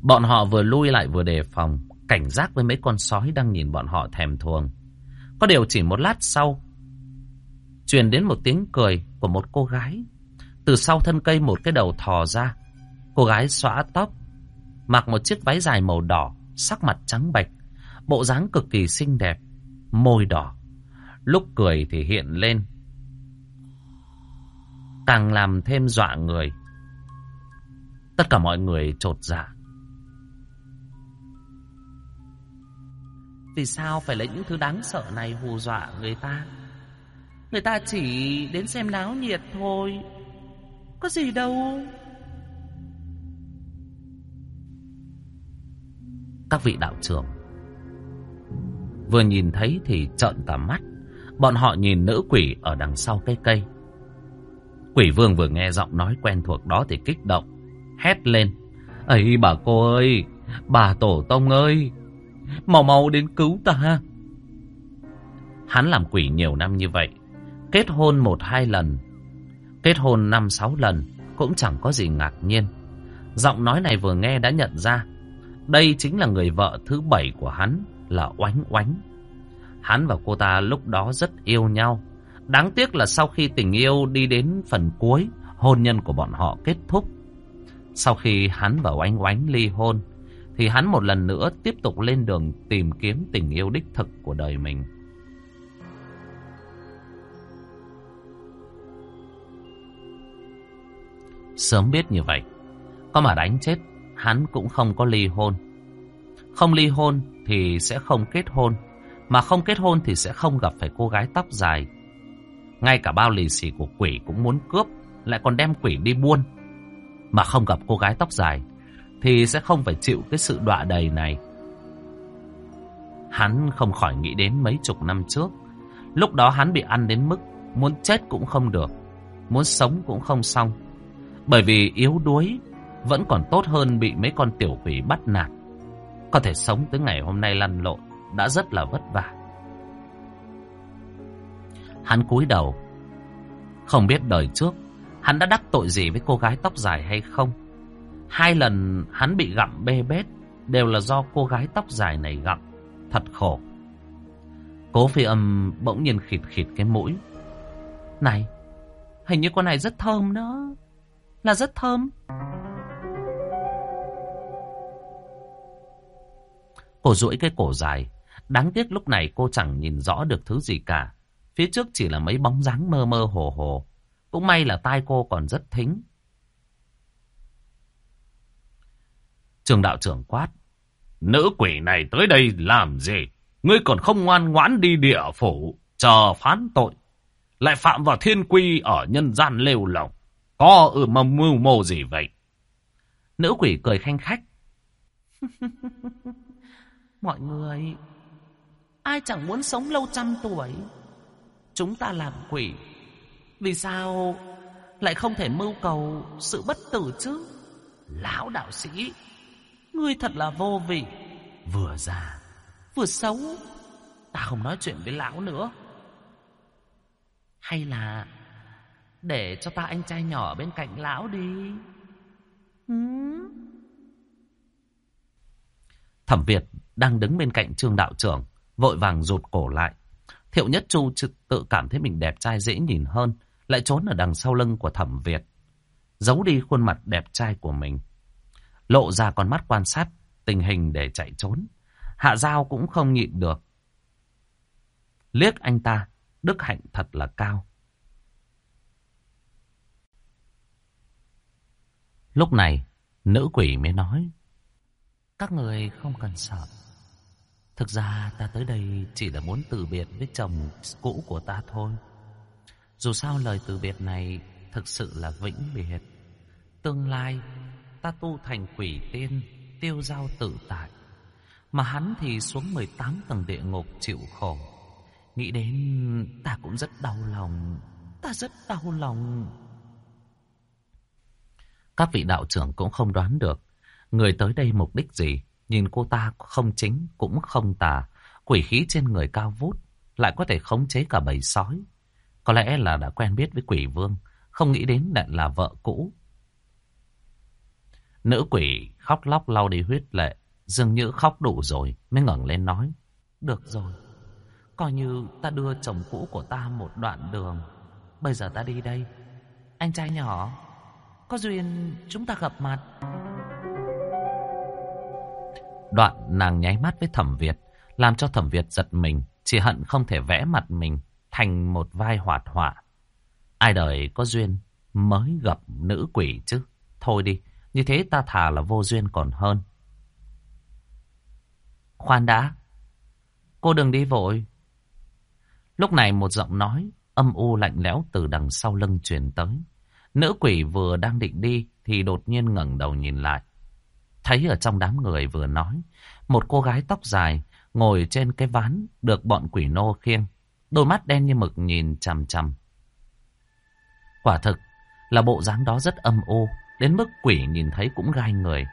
Bọn họ vừa lui lại vừa đề phòng, cảnh giác với mấy con sói đang nhìn bọn họ thèm thuồng. Có điều chỉ một lát sau, truyền đến một tiếng cười của một cô gái. Từ sau thân cây một cái đầu thò ra, cô gái xõa tóc, mặc một chiếc váy dài màu đỏ, sắc mặt trắng bệch, bộ dáng cực kỳ xinh đẹp, môi đỏ. Lúc cười thì hiện lên càng làm thêm dọa người. Tất cả mọi người trột dạ. Vì sao phải lấy những thứ đáng sợ này hù dọa người ta? Người ta chỉ đến xem náo nhiệt thôi. Có gì đâu. Các vị đạo trưởng, vừa nhìn thấy thì trợn cả mắt. Bọn họ nhìn nữ quỷ ở đằng sau cây cây. Quỷ vương vừa nghe giọng nói quen thuộc đó thì kích động, hét lên. ấy bà cô ơi, bà tổ tông ơi, mau mau đến cứu ta. Hắn làm quỷ nhiều năm như vậy, kết hôn một hai lần, kết hôn năm sáu lần, cũng chẳng có gì ngạc nhiên. Giọng nói này vừa nghe đã nhận ra, đây chính là người vợ thứ bảy của hắn, là Oánh Oánh. Hắn và cô ta lúc đó rất yêu nhau, Đáng tiếc là sau khi tình yêu đi đến phần cuối, hôn nhân của bọn họ kết thúc. Sau khi hắn và oánh oánh ly hôn, thì hắn một lần nữa tiếp tục lên đường tìm kiếm tình yêu đích thực của đời mình. Sớm biết như vậy, có mà đánh chết, hắn cũng không có ly hôn. Không ly hôn thì sẽ không kết hôn, mà không kết hôn thì sẽ không gặp phải cô gái tóc dài ngay cả bao lì xì của quỷ cũng muốn cướp, lại còn đem quỷ đi buôn. Mà không gặp cô gái tóc dài, thì sẽ không phải chịu cái sự đọa đầy này. Hắn không khỏi nghĩ đến mấy chục năm trước. Lúc đó hắn bị ăn đến mức muốn chết cũng không được, muốn sống cũng không xong. Bởi vì yếu đuối, Vẫn còn tốt hơn bị mấy con tiểu quỷ bắt nạt. Có thể sống tới ngày hôm nay lăn lộn đã rất là vất vả. Hắn cúi đầu. Không biết đời trước hắn đã đắc tội gì với cô gái tóc dài hay không. Hai lần hắn bị gặm bê bết đều là do cô gái tóc dài này gặm. Thật khổ. Cố phi âm bỗng nhiên khịt khịt cái mũi. Này, hình như con này rất thơm đó. Là rất thơm. Cô duỗi cái cổ dài. Đáng tiếc lúc này cô chẳng nhìn rõ được thứ gì cả. Phía trước chỉ là mấy bóng dáng mơ mơ hồ hồ. Cũng may là tai cô còn rất thính. Trường đạo trưởng quát. Nữ quỷ này tới đây làm gì? Ngươi còn không ngoan ngoãn đi địa phủ, chờ phán tội. Lại phạm vào thiên quy ở nhân gian lêu lỏng. Có ở mà mưu mô gì vậy? Nữ quỷ cười khanh khách. Mọi người, ai chẳng muốn sống lâu trăm tuổi. Chúng ta làm quỷ. Vì sao lại không thể mưu cầu sự bất tử chứ? Lão đạo sĩ, ngươi thật là vô vị. Vừa già, vừa xấu. Ta không nói chuyện với lão nữa. Hay là để cho ta anh trai nhỏ bên cạnh lão đi. Ừ. Thẩm Việt đang đứng bên cạnh trương đạo trưởng, vội vàng rụt cổ lại. Thiệu Nhất Chu tự cảm thấy mình đẹp trai dễ nhìn hơn, lại trốn ở đằng sau lưng của Thẩm Việt, giấu đi khuôn mặt đẹp trai của mình. Lộ ra con mắt quan sát tình hình để chạy trốn. Hạ Giao cũng không nhịn được. Liếc anh ta, đức hạnh thật là cao. Lúc này, nữ quỷ mới nói. Các người không cần sợ. Thực ra ta tới đây chỉ là muốn từ biệt với chồng cũ của ta thôi. Dù sao lời từ biệt này thực sự là vĩnh biệt. Tương lai ta tu thành quỷ tiên, tiêu giao tự tại. Mà hắn thì xuống 18 tầng địa ngục chịu khổ. Nghĩ đến ta cũng rất đau lòng. Ta rất đau lòng. Các vị đạo trưởng cũng không đoán được. Người tới đây mục đích gì. Nhìn cô ta không chính cũng không tà. Quỷ khí trên người cao vút. Lại có thể khống chế cả bầy sói. Có lẽ là đã quen biết với quỷ vương. Không nghĩ đến lại là vợ cũ. Nữ quỷ khóc lóc lau đi huyết lệ. Dường như khóc đủ rồi mới ngẩng lên nói. Được rồi. Coi như ta đưa chồng cũ của ta một đoạn đường. Bây giờ ta đi đây. Anh trai nhỏ, có duyên chúng ta gặp mặt. Đoạn nàng nháy mắt với thẩm Việt, làm cho thẩm Việt giật mình, chỉ hận không thể vẽ mặt mình thành một vai hoạt họa. Ai đời có duyên mới gặp nữ quỷ chứ. Thôi đi, như thế ta thà là vô duyên còn hơn. Khoan đã, cô đừng đi vội. Lúc này một giọng nói âm u lạnh lẽo từ đằng sau lưng truyền tới. Nữ quỷ vừa đang định đi thì đột nhiên ngẩng đầu nhìn lại. Thấy ở trong đám người vừa nói, một cô gái tóc dài ngồi trên cái ván được bọn quỷ nô khiêng. Đôi mắt đen như mực nhìn chằm chằm. Quả thực là bộ dáng đó rất âm u, đến mức quỷ nhìn thấy cũng gai người.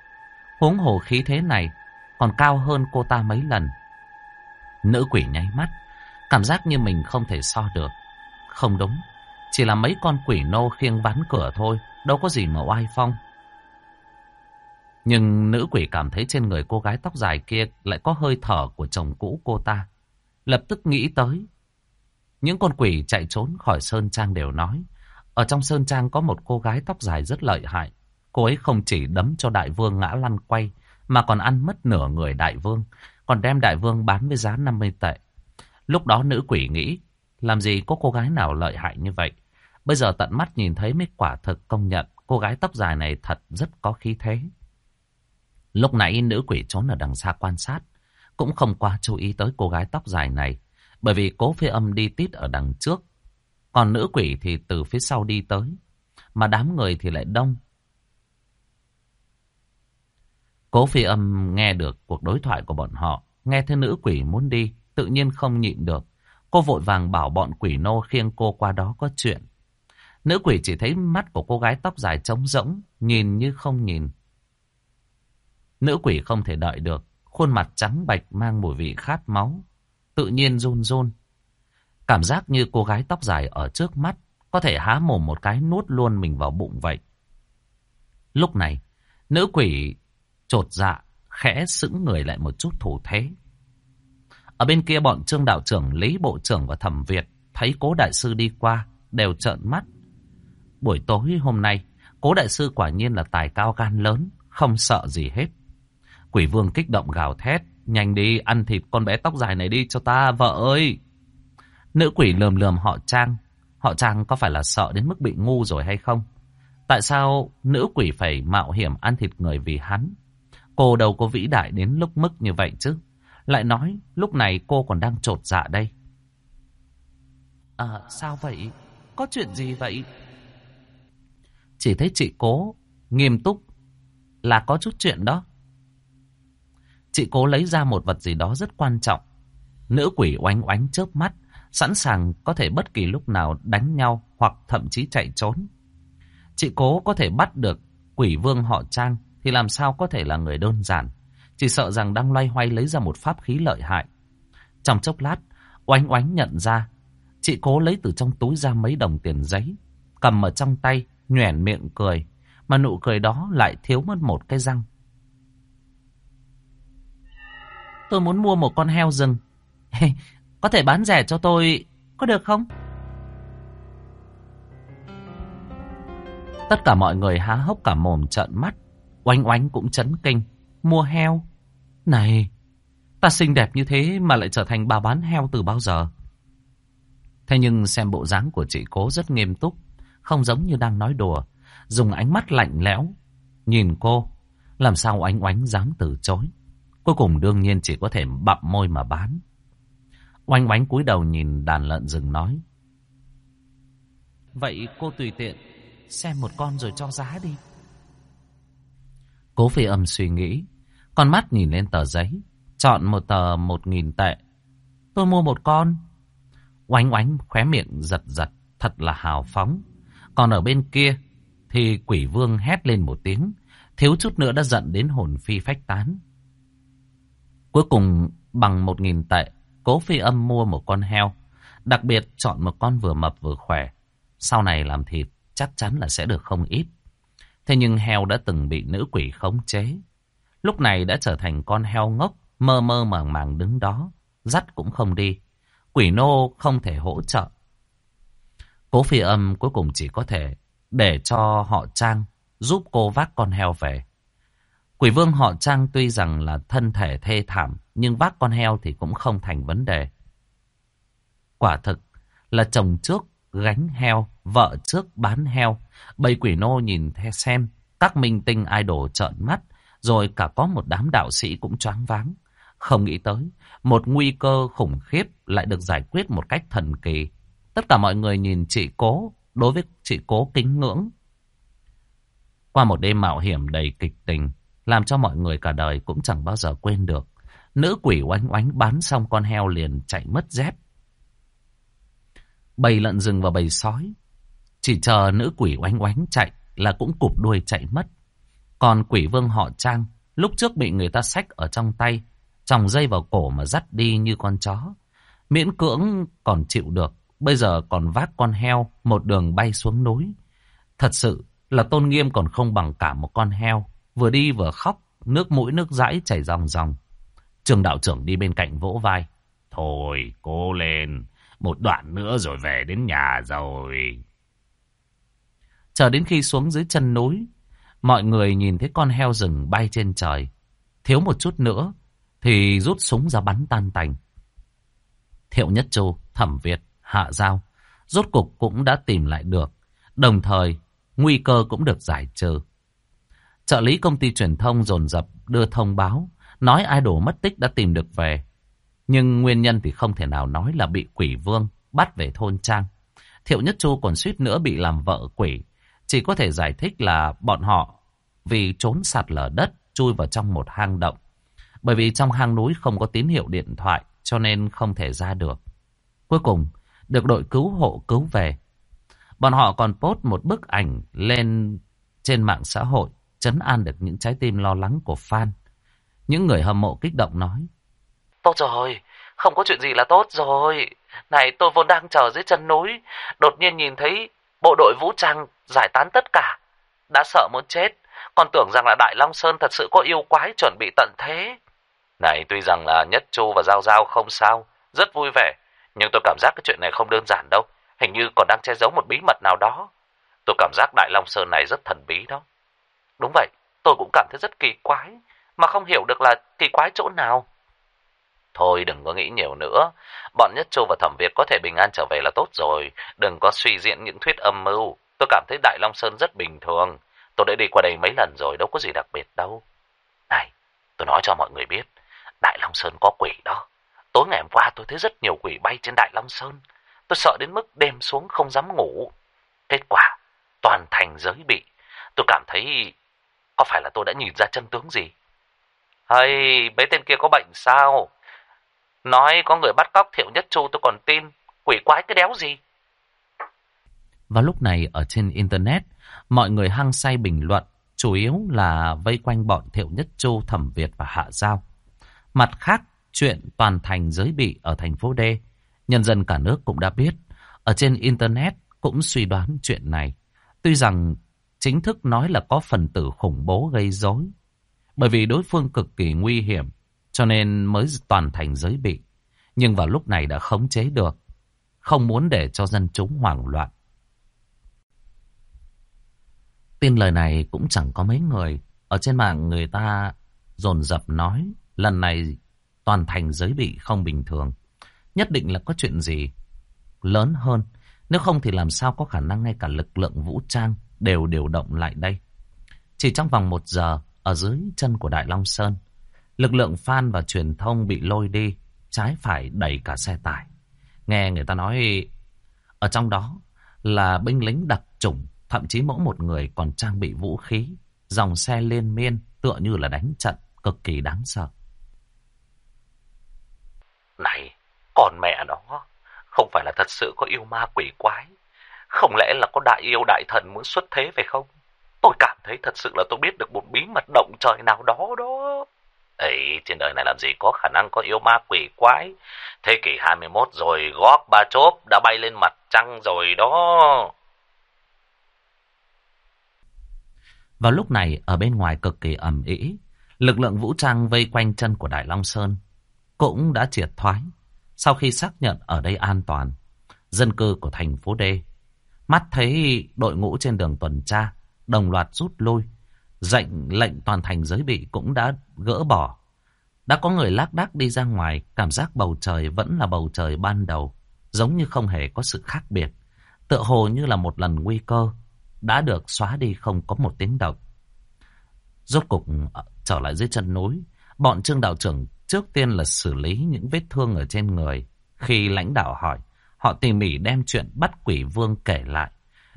Huống hồ khí thế này còn cao hơn cô ta mấy lần. Nữ quỷ nháy mắt, cảm giác như mình không thể so được. Không đúng, chỉ là mấy con quỷ nô khiêng ván cửa thôi, đâu có gì mà oai phong. Nhưng nữ quỷ cảm thấy trên người cô gái tóc dài kia lại có hơi thở của chồng cũ cô ta. Lập tức nghĩ tới. Những con quỷ chạy trốn khỏi Sơn Trang đều nói. Ở trong Sơn Trang có một cô gái tóc dài rất lợi hại. Cô ấy không chỉ đấm cho đại vương ngã lăn quay, mà còn ăn mất nửa người đại vương, còn đem đại vương bán với giá 50 tệ. Lúc đó nữ quỷ nghĩ, làm gì có cô gái nào lợi hại như vậy. Bây giờ tận mắt nhìn thấy mấy quả thực công nhận cô gái tóc dài này thật rất có khí thế. Lúc nãy nữ quỷ trốn ở đằng xa quan sát, cũng không qua chú ý tới cô gái tóc dài này, bởi vì cố phi âm đi tít ở đằng trước, còn nữ quỷ thì từ phía sau đi tới, mà đám người thì lại đông. Cố phi âm nghe được cuộc đối thoại của bọn họ, nghe thấy nữ quỷ muốn đi, tự nhiên không nhịn được. Cô vội vàng bảo bọn quỷ nô khiêng cô qua đó có chuyện. Nữ quỷ chỉ thấy mắt của cô gái tóc dài trống rỗng, nhìn như không nhìn, Nữ quỷ không thể đợi được. Khuôn mặt trắng bạch mang mùi vị khát máu. Tự nhiên run run. Cảm giác như cô gái tóc dài ở trước mắt. Có thể há mồm một cái nuốt luôn mình vào bụng vậy. Lúc này, nữ quỷ trột dạ, khẽ sững người lại một chút thủ thế. Ở bên kia bọn trương đạo trưởng, Lý Bộ trưởng và Thẩm Việt thấy cố đại sư đi qua, đều trợn mắt. Buổi tối hôm nay, cố đại sư quả nhiên là tài cao gan lớn, không sợ gì hết. Quỷ vương kích động gào thét, nhanh đi ăn thịt con bé tóc dài này đi cho ta, vợ ơi. Nữ quỷ lườm lườm họ Trang, họ Trang có phải là sợ đến mức bị ngu rồi hay không? Tại sao nữ quỷ phải mạo hiểm ăn thịt người vì hắn? Cô đâu có vĩ đại đến lúc mức như vậy chứ? Lại nói lúc này cô còn đang trột dạ đây. À sao vậy? Có chuyện gì vậy? Chỉ thấy chị cố nghiêm túc là có chút chuyện đó. Chị cố lấy ra một vật gì đó rất quan trọng. Nữ quỷ oánh oánh chớp mắt, sẵn sàng có thể bất kỳ lúc nào đánh nhau hoặc thậm chí chạy trốn. Chị cố có thể bắt được quỷ vương họ Trang thì làm sao có thể là người đơn giản. Chỉ sợ rằng đang loay hoay lấy ra một pháp khí lợi hại. Trong chốc lát, oánh oánh nhận ra. Chị cố lấy từ trong túi ra mấy đồng tiền giấy. Cầm ở trong tay, nhoẻn miệng cười. Mà nụ cười đó lại thiếu mất một cái răng. Tôi muốn mua một con heo rừng. có thể bán rẻ cho tôi, có được không? Tất cả mọi người há hốc cả mồm trợn mắt. Oanh oánh cũng chấn kinh. Mua heo. Này, ta xinh đẹp như thế mà lại trở thành bà bán heo từ bao giờ? Thế nhưng xem bộ dáng của chị cố rất nghiêm túc. Không giống như đang nói đùa. Dùng ánh mắt lạnh lẽo. Nhìn cô. Làm sao oánh oánh dám từ chối. Cuối cùng đương nhiên chỉ có thể bặm môi mà bán. Oanh oánh cúi đầu nhìn đàn lợn rừng nói. Vậy cô tùy tiện Xem một con rồi cho giá đi. Cố phi âm suy nghĩ. Con mắt nhìn lên tờ giấy. Chọn một tờ một nghìn tệ. Tôi mua một con. Oánh oánh khóe miệng giật giật. Thật là hào phóng. Còn ở bên kia thì quỷ vương hét lên một tiếng. Thiếu chút nữa đã giận đến hồn phi phách tán. Cuối cùng bằng một nghìn tệ. Cố phi âm mua một con heo. Đặc biệt chọn một con vừa mập vừa khỏe. Sau này làm thịt chắc chắn là sẽ được không ít. Thế nhưng heo đã từng bị nữ quỷ khống chế. Lúc này đã trở thành con heo ngốc, mơ mơ màng màng đứng đó, dắt cũng không đi. Quỷ nô không thể hỗ trợ. Cố phi âm cuối cùng chỉ có thể để cho họ Trang giúp cô vác con heo về. Quỷ vương họ Trang tuy rằng là thân thể thê thảm, nhưng vác con heo thì cũng không thành vấn đề. Quả thực là chồng trước gánh heo, vợ trước bán heo. Bầy quỷ nô nhìn theo xem, các minh tinh idol trợn mắt, rồi cả có một đám đạo sĩ cũng choáng váng. Không nghĩ tới, một nguy cơ khủng khiếp lại được giải quyết một cách thần kỳ. Tất cả mọi người nhìn chị cố, đối với chị cố kính ngưỡng. Qua một đêm mạo hiểm đầy kịch tình, làm cho mọi người cả đời cũng chẳng bao giờ quên được. Nữ quỷ oánh oánh bán xong con heo liền chạy mất dép, Bầy lợn rừng và bầy sói. Chỉ chờ nữ quỷ oánh oánh chạy là cũng cụp đuôi chạy mất. Còn quỷ vương họ Trang lúc trước bị người ta xách ở trong tay, tròng dây vào cổ mà dắt đi như con chó. Miễn cưỡng còn chịu được, bây giờ còn vác con heo một đường bay xuống núi. Thật sự là tôn nghiêm còn không bằng cả một con heo, vừa đi vừa khóc, nước mũi nước dãi chảy ròng ròng. Trường đạo trưởng đi bên cạnh vỗ vai. Thôi, cô lên, một đoạn nữa rồi về đến nhà rồi. Chờ đến khi xuống dưới chân núi, mọi người nhìn thấy con heo rừng bay trên trời. Thiếu một chút nữa thì rút súng ra bắn tan tành. Thiệu Nhất Châu, Thẩm Việt, Hạ Giao, rốt cục cũng đã tìm lại được. Đồng thời, nguy cơ cũng được giải trừ. Trợ lý công ty truyền thông dồn dập đưa thông báo, nói idol mất tích đã tìm được về. Nhưng nguyên nhân thì không thể nào nói là bị quỷ vương bắt về thôn trang. Thiệu Nhất Chu còn suýt nữa bị làm vợ quỷ. Chỉ có thể giải thích là bọn họ vì trốn sạt lở đất chui vào trong một hang động. Bởi vì trong hang núi không có tín hiệu điện thoại cho nên không thể ra được. Cuối cùng được đội cứu hộ cứu về. Bọn họ còn post một bức ảnh lên trên mạng xã hội chấn an được những trái tim lo lắng của fan Những người hâm mộ kích động nói. Tốt rồi, không có chuyện gì là tốt rồi. Này tôi vốn đang chờ dưới chân núi, đột nhiên nhìn thấy bộ đội vũ trang giải tán tất cả. Đã sợ muốn chết, còn tưởng rằng là Đại Long Sơn thật sự có yêu quái chuẩn bị tận thế. Này tuy rằng là Nhất Chu và Giao Giao không sao, rất vui vẻ, nhưng tôi cảm giác cái chuyện này không đơn giản đâu. Hình như còn đang che giấu một bí mật nào đó. Tôi cảm giác Đại Long Sơn này rất thần bí đó. Đúng vậy, tôi cũng cảm thấy rất kỳ quái, mà không hiểu được là kỳ quái chỗ nào. Thôi đừng có nghĩ nhiều nữa, bọn Nhất Châu và Thẩm Việt có thể bình an trở về là tốt rồi, đừng có suy diễn những thuyết âm mưu. Tôi cảm thấy Đại Long Sơn rất bình thường, tôi đã đi qua đây mấy lần rồi, đâu có gì đặc biệt đâu. Này, tôi nói cho mọi người biết, Đại Long Sơn có quỷ đó. Tối ngày hôm qua tôi thấy rất nhiều quỷ bay trên Đại Long Sơn. Tôi sợ đến mức đêm xuống không dám ngủ. Kết quả, toàn thành giới bị. Tôi cảm thấy có phải là tôi đã nhìn ra chân tướng gì? Hay, mấy tên kia có bệnh sao? Nói có người bắt cóc Thiệu Nhất Chu tôi còn tin. Quỷ quái cái đéo gì? Vào lúc này ở trên Internet, mọi người hăng say bình luận, chủ yếu là vây quanh bọn Thiệu Nhất Chu, Thẩm Việt và Hạ Giao. Mặt khác, chuyện toàn thành giới bị ở thành phố D, nhân dân cả nước cũng đã biết. Ở trên Internet cũng suy đoán chuyện này. Tuy rằng chính thức nói là có phần tử khủng bố gây rối. Bởi vì đối phương cực kỳ nguy hiểm, cho nên mới toàn thành giới bị. Nhưng vào lúc này đã khống chế được, không muốn để cho dân chúng hoảng loạn. Tin lời này cũng chẳng có mấy người. Ở trên mạng người ta dồn dập nói lần này toàn thành giới bị không bình thường. Nhất định là có chuyện gì lớn hơn. Nếu không thì làm sao có khả năng ngay cả lực lượng vũ trang đều điều động lại đây. Chỉ trong vòng một giờ, ở dưới chân của Đại Long Sơn, lực lượng fan và truyền thông bị lôi đi, trái phải đẩy cả xe tải. Nghe người ta nói, ở trong đó là binh lính đặc chủng, thậm chí mỗi một người còn trang bị vũ khí, dòng xe liên miên tựa như là đánh trận, cực kỳ đáng sợ. Này, còn mẹ nó, không phải là thật sự có yêu ma quỷ quái. Không lẽ là có đại yêu đại thần muốn xuất thế phải không? Tôi cảm thấy thật sự là tôi biết được một bí mật động trời nào đó đó. Ấy, trên đời này làm gì có khả năng có yêu ma quỷ quái. Thế kỷ 21 rồi, góp ba chốp đã bay lên mặt trăng rồi đó. Vào lúc này, ở bên ngoài cực kỳ ẩm ĩ, lực lượng vũ trang vây quanh chân của Đại Long Sơn cũng đã triệt thoái. Sau khi xác nhận ở đây an toàn, dân cư của thành phố D mắt thấy đội ngũ trên đường tuần tra đồng loạt rút lui, dệnh lệnh toàn thành giới bị cũng đã gỡ bỏ. Đã có người lác đác đi ra ngoài, cảm giác bầu trời vẫn là bầu trời ban đầu, giống như không hề có sự khác biệt. Tựa hồ như là một lần nguy cơ, đã được xóa đi không có một tiếng động. Rốt cục ờ, trở lại dưới chân núi, bọn trương đạo trưởng trước tiên là xử lý những vết thương ở trên người. Khi lãnh đạo hỏi, họ tỉ mỉ đem chuyện bắt quỷ vương kể lại.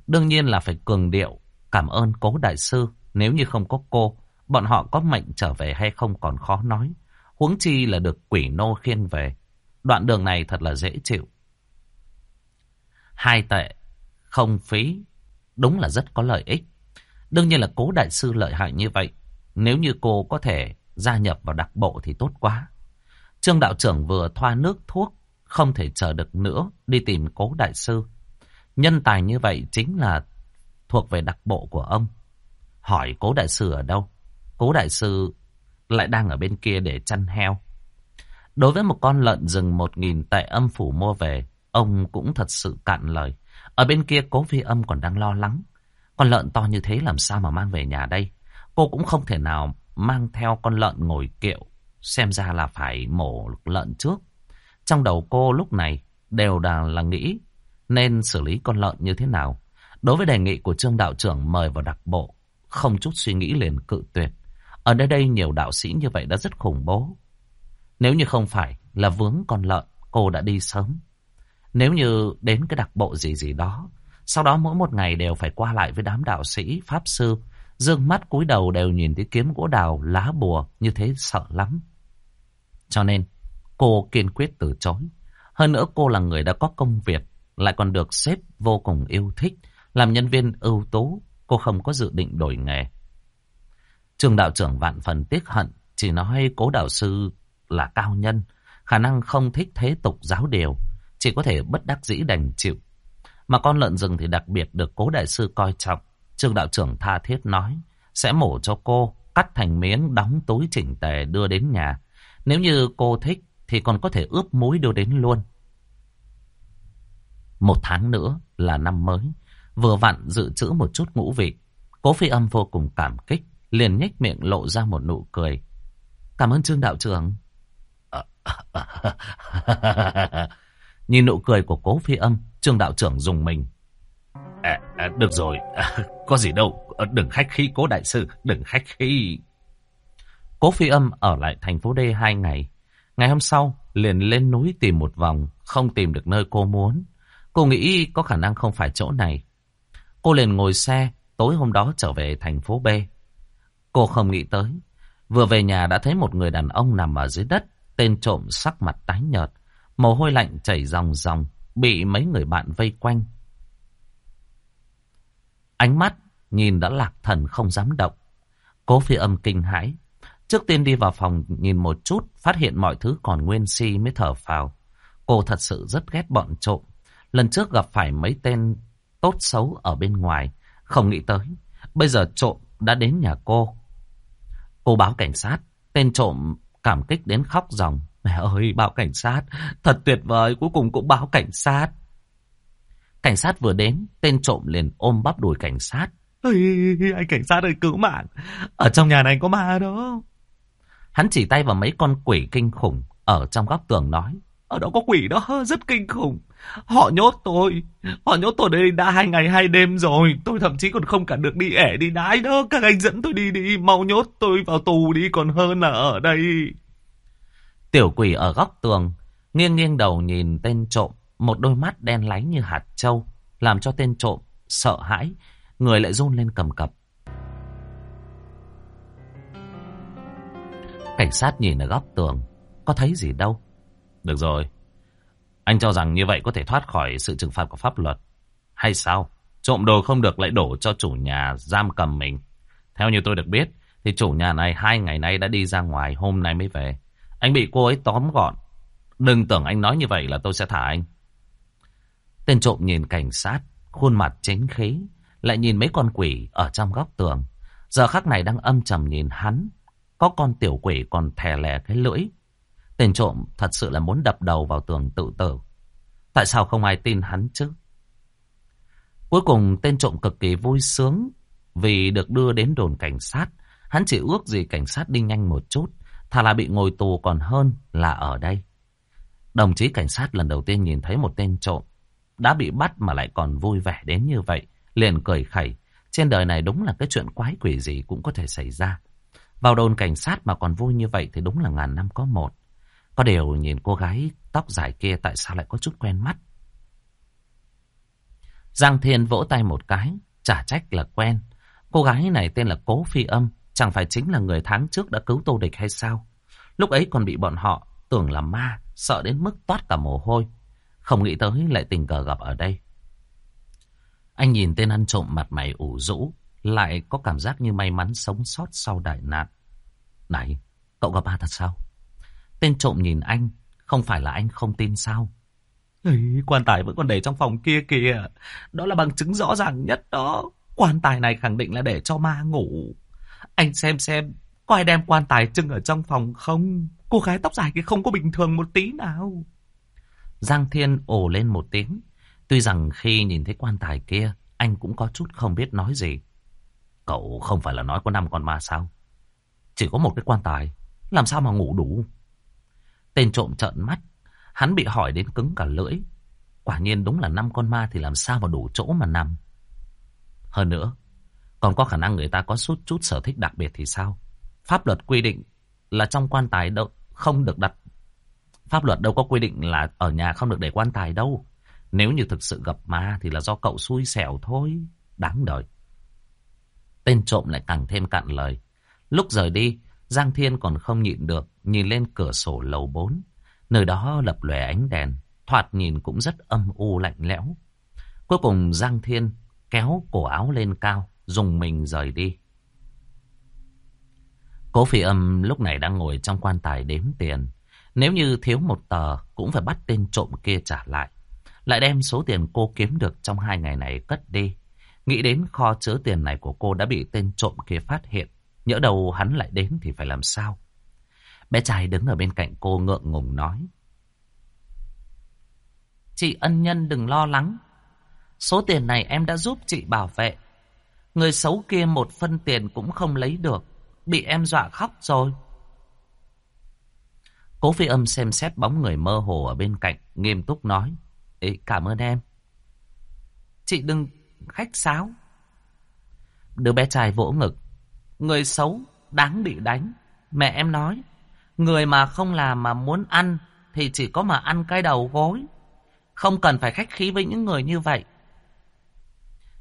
Đương nhiên là phải cường điệu, cảm ơn cố đại sư. Nếu như không có cô, bọn họ có mệnh trở về hay không còn khó nói. Huống chi là được quỷ nô khiên về. Đoạn đường này thật là dễ chịu. Hai tệ, không phí, đúng là rất có lợi ích. Đương nhiên là cố đại sư lợi hại như vậy. Nếu như cô có thể gia nhập vào đặc bộ thì tốt quá. Trương đạo trưởng vừa thoa nước thuốc, không thể chờ được nữa đi tìm cố đại sư. Nhân tài như vậy chính là thuộc về đặc bộ của ông. Hỏi cố đại sư ở đâu? Cố đại sư lại đang ở bên kia để chăn heo. Đối với một con lợn rừng một nghìn tại âm phủ mua về, ông cũng thật sự cạn lời. Ở bên kia cố vi âm còn đang lo lắng. Con lợn to như thế làm sao mà mang về nhà đây? Cô cũng không thể nào mang theo con lợn ngồi kiệu. Xem ra là phải mổ lợn trước. Trong đầu cô lúc này đều đang là nghĩ nên xử lý con lợn như thế nào. Đối với đề nghị của Trương Đạo trưởng mời vào đặc bộ, không chút suy nghĩ liền cự tuyệt. Ở nơi đây nhiều đạo sĩ như vậy đã rất khủng bố. Nếu như không phải là vướng con lợn, cô đã đi sớm. Nếu như đến cái đặc bộ gì gì đó, sau đó mỗi một ngày đều phải qua lại với đám đạo sĩ, pháp sư, dương mắt cúi đầu đều nhìn thấy kiếm gỗ đào, lá bùa, như thế sợ lắm. Cho nên, cô kiên quyết từ chối. Hơn nữa cô là người đã có công việc, lại còn được sếp vô cùng yêu thích, làm nhân viên ưu tú, cô không có dự định đổi nghề. Trường đạo trưởng vạn phần tiếc hận, chỉ nói cố đạo sư là cao nhân, khả năng không thích thế tục giáo điều, chỉ có thể bất đắc dĩ đành chịu. Mà con lợn rừng thì đặc biệt được cố đại sư coi trọng. trường đạo trưởng tha thiết nói, sẽ mổ cho cô, cắt thành miếng, đóng túi chỉnh tề đưa đến nhà. Nếu như cô thích thì còn có thể ướp muối đưa đến luôn. Một tháng nữa là năm mới, vừa vặn dự trữ một chút ngũ vị. Cố phi âm vô cùng cảm kích, liền nhếch miệng lộ ra một nụ cười. Cảm ơn Trương đạo trưởng. Nhìn nụ cười của cố phi âm, Trương đạo trưởng dùng mình. À, à, được rồi, à, có gì đâu, ờ, đừng khách khí cố đại sư, đừng khách khí. Cố phi âm ở lại thành phố D hai ngày. Ngày hôm sau, liền lên núi tìm một vòng, không tìm được nơi cô muốn. Cô nghĩ có khả năng không phải chỗ này. Cô liền ngồi xe, tối hôm đó trở về thành phố B. Cô không nghĩ tới. Vừa về nhà đã thấy một người đàn ông nằm ở dưới đất, tên trộm sắc mặt tái nhợt, mồ hôi lạnh chảy ròng ròng, bị mấy người bạn vây quanh. Ánh mắt nhìn đã lạc thần không dám động. Cố phi âm kinh hãi. Trước tiên đi vào phòng nhìn một chút, phát hiện mọi thứ còn nguyên si mới thở phào. Cô thật sự rất ghét bọn trộm. Lần trước gặp phải mấy tên tốt xấu ở bên ngoài, không nghĩ tới. Bây giờ trộm đã đến nhà cô. Cô báo cảnh sát, tên trộm cảm kích đến khóc ròng. Mẹ ơi, báo cảnh sát, thật tuyệt vời, cuối cùng cũng báo cảnh sát. Cảnh sát vừa đến, tên trộm liền ôm bắp đùi cảnh sát. Ê, anh cảnh sát ơi cứu mạng, ở trong nhà này có ma đó. Hắn chỉ tay vào mấy con quỷ kinh khủng ở trong góc tường nói. Ở đó có quỷ đó, rất kinh khủng. Họ nhốt tôi, họ nhốt tôi đây đã hai ngày hai đêm rồi. Tôi thậm chí còn không cả được đi ẻ đi đái đó. Các anh dẫn tôi đi đi, mau nhốt tôi vào tù đi còn hơn là ở đây. Tiểu quỷ ở góc tường, nghiêng nghiêng đầu nhìn tên trộm, một đôi mắt đen láy như hạt trâu, làm cho tên trộm sợ hãi, người lại run lên cầm cập. Cảnh sát nhìn ở góc tường, có thấy gì đâu. Được rồi, anh cho rằng như vậy có thể thoát khỏi sự trừng phạt của pháp luật. Hay sao? Trộm đồ không được lại đổ cho chủ nhà giam cầm mình. Theo như tôi được biết, thì chủ nhà này hai ngày nay đã đi ra ngoài, hôm nay mới về. Anh bị cô ấy tóm gọn. Đừng tưởng anh nói như vậy là tôi sẽ thả anh. Tên trộm nhìn cảnh sát, khuôn mặt chính khí, lại nhìn mấy con quỷ ở trong góc tường. Giờ khắc này đang âm trầm nhìn hắn. Có con tiểu quỷ còn thè lè cái lưỡi. Tên trộm thật sự là muốn đập đầu vào tường tự tử. Tại sao không ai tin hắn chứ? Cuối cùng tên trộm cực kỳ vui sướng vì được đưa đến đồn cảnh sát. Hắn chỉ ước gì cảnh sát đi nhanh một chút. Thà là bị ngồi tù còn hơn là ở đây. Đồng chí cảnh sát lần đầu tiên nhìn thấy một tên trộm. Đã bị bắt mà lại còn vui vẻ đến như vậy. Liền cười khẩy. Trên đời này đúng là cái chuyện quái quỷ gì cũng có thể xảy ra. Vào đồn cảnh sát mà còn vui như vậy thì đúng là ngàn năm có một. Có điều nhìn cô gái tóc dài kia tại sao lại có chút quen mắt. Giang Thiên vỗ tay một cái, trả trách là quen. Cô gái này tên là Cố Phi Âm, chẳng phải chính là người tháng trước đã cứu Tô Địch hay sao? Lúc ấy còn bị bọn họ tưởng là ma, sợ đến mức toát cả mồ hôi. Không nghĩ tới lại tình cờ gặp ở đây. Anh nhìn tên ăn trộm mặt mày ủ rũ, lại có cảm giác như may mắn sống sót sau đại nạn. Này, cậu gặp ma thật sao? Tên trộm nhìn anh, không phải là anh không tin sao? Ê, quan tài vẫn còn để trong phòng kia kìa. Đó là bằng chứng rõ ràng nhất đó. Quan tài này khẳng định là để cho ma ngủ. Anh xem xem, có ai đem quan tài trưng ở trong phòng không? Cô gái tóc dài kia không có bình thường một tí nào. Giang Thiên ồ lên một tiếng. Tuy rằng khi nhìn thấy quan tài kia, anh cũng có chút không biết nói gì. Cậu không phải là nói có năm con ma sao? Chỉ có một cái quan tài, làm sao mà ngủ đủ? Tên trộm trợn mắt, hắn bị hỏi đến cứng cả lưỡi. Quả nhiên đúng là năm con ma thì làm sao mà đủ chỗ mà nằm. Hơn nữa, còn có khả năng người ta có chút chút sở thích đặc biệt thì sao? Pháp luật quy định là trong quan tài đâu không được đặt. Pháp luật đâu có quy định là ở nhà không được để quan tài đâu. Nếu như thực sự gặp ma thì là do cậu xui xẻo thôi. Đáng đời. Tên trộm lại càng thêm cạn lời. Lúc rời đi, Giang Thiên còn không nhịn được, nhìn lên cửa sổ lầu 4. Nơi đó lập lòe ánh đèn, thoạt nhìn cũng rất âm u lạnh lẽo. Cuối cùng Giang Thiên kéo cổ áo lên cao, dùng mình rời đi. Cố phi âm lúc này đang ngồi trong quan tài đếm tiền. Nếu như thiếu một tờ cũng phải bắt tên trộm kia trả lại. Lại đem số tiền cô kiếm được trong hai ngày này cất đi. Nghĩ đến kho chứa tiền này của cô đã bị tên trộm kia phát hiện. Nhỡ đầu hắn lại đến thì phải làm sao? Bé trai đứng ở bên cạnh cô ngượng ngùng nói. Chị ân nhân đừng lo lắng. Số tiền này em đã giúp chị bảo vệ. Người xấu kia một phân tiền cũng không lấy được. Bị em dọa khóc rồi. Cố phi âm xem xét bóng người mơ hồ ở bên cạnh, nghiêm túc nói. Ê, cảm ơn em. Chị đừng khách sáo. Đứa bé trai vỗ ngực. Người xấu, đáng bị đánh. Mẹ em nói, người mà không làm mà muốn ăn thì chỉ có mà ăn cái đầu gối. Không cần phải khách khí với những người như vậy.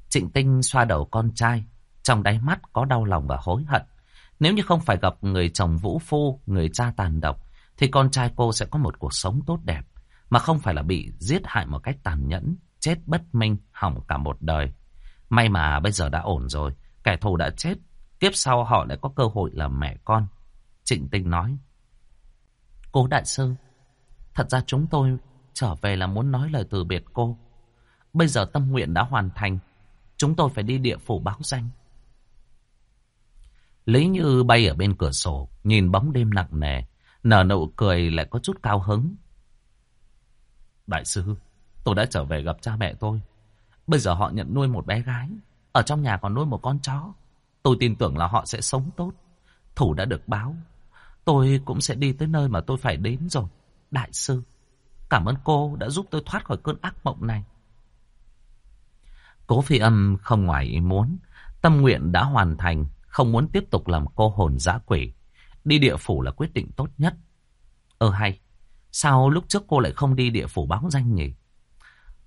Trịnh Tinh xoa đầu con trai, trong đáy mắt có đau lòng và hối hận. Nếu như không phải gặp người chồng vũ phu, người cha tàn độc, thì con trai cô sẽ có một cuộc sống tốt đẹp, mà không phải là bị giết hại một cách tàn nhẫn, chết bất minh, hỏng cả một đời. May mà bây giờ đã ổn rồi, kẻ thù đã chết, kiếp sau họ lại có cơ hội làm mẹ con. Trịnh Tinh nói, Cố đại sư, thật ra chúng tôi trở về là muốn nói lời từ biệt cô. Bây giờ tâm nguyện đã hoàn thành, chúng tôi phải đi địa phủ báo danh. Lý Như bay ở bên cửa sổ, nhìn bóng đêm nặng nề, nở nụ cười lại có chút cao hứng. Đại sư, tôi đã trở về gặp cha mẹ tôi. Bây giờ họ nhận nuôi một bé gái, ở trong nhà còn nuôi một con chó. Tôi tin tưởng là họ sẽ sống tốt. Thủ đã được báo. Tôi cũng sẽ đi tới nơi mà tôi phải đến rồi. Đại sư, cảm ơn cô đã giúp tôi thoát khỏi cơn ác mộng này. Cố phi âm không ngoài ý muốn. Tâm nguyện đã hoàn thành, không muốn tiếp tục làm cô hồn giã quỷ. Đi địa phủ là quyết định tốt nhất. Ơ hay, sao lúc trước cô lại không đi địa phủ báo danh nhỉ?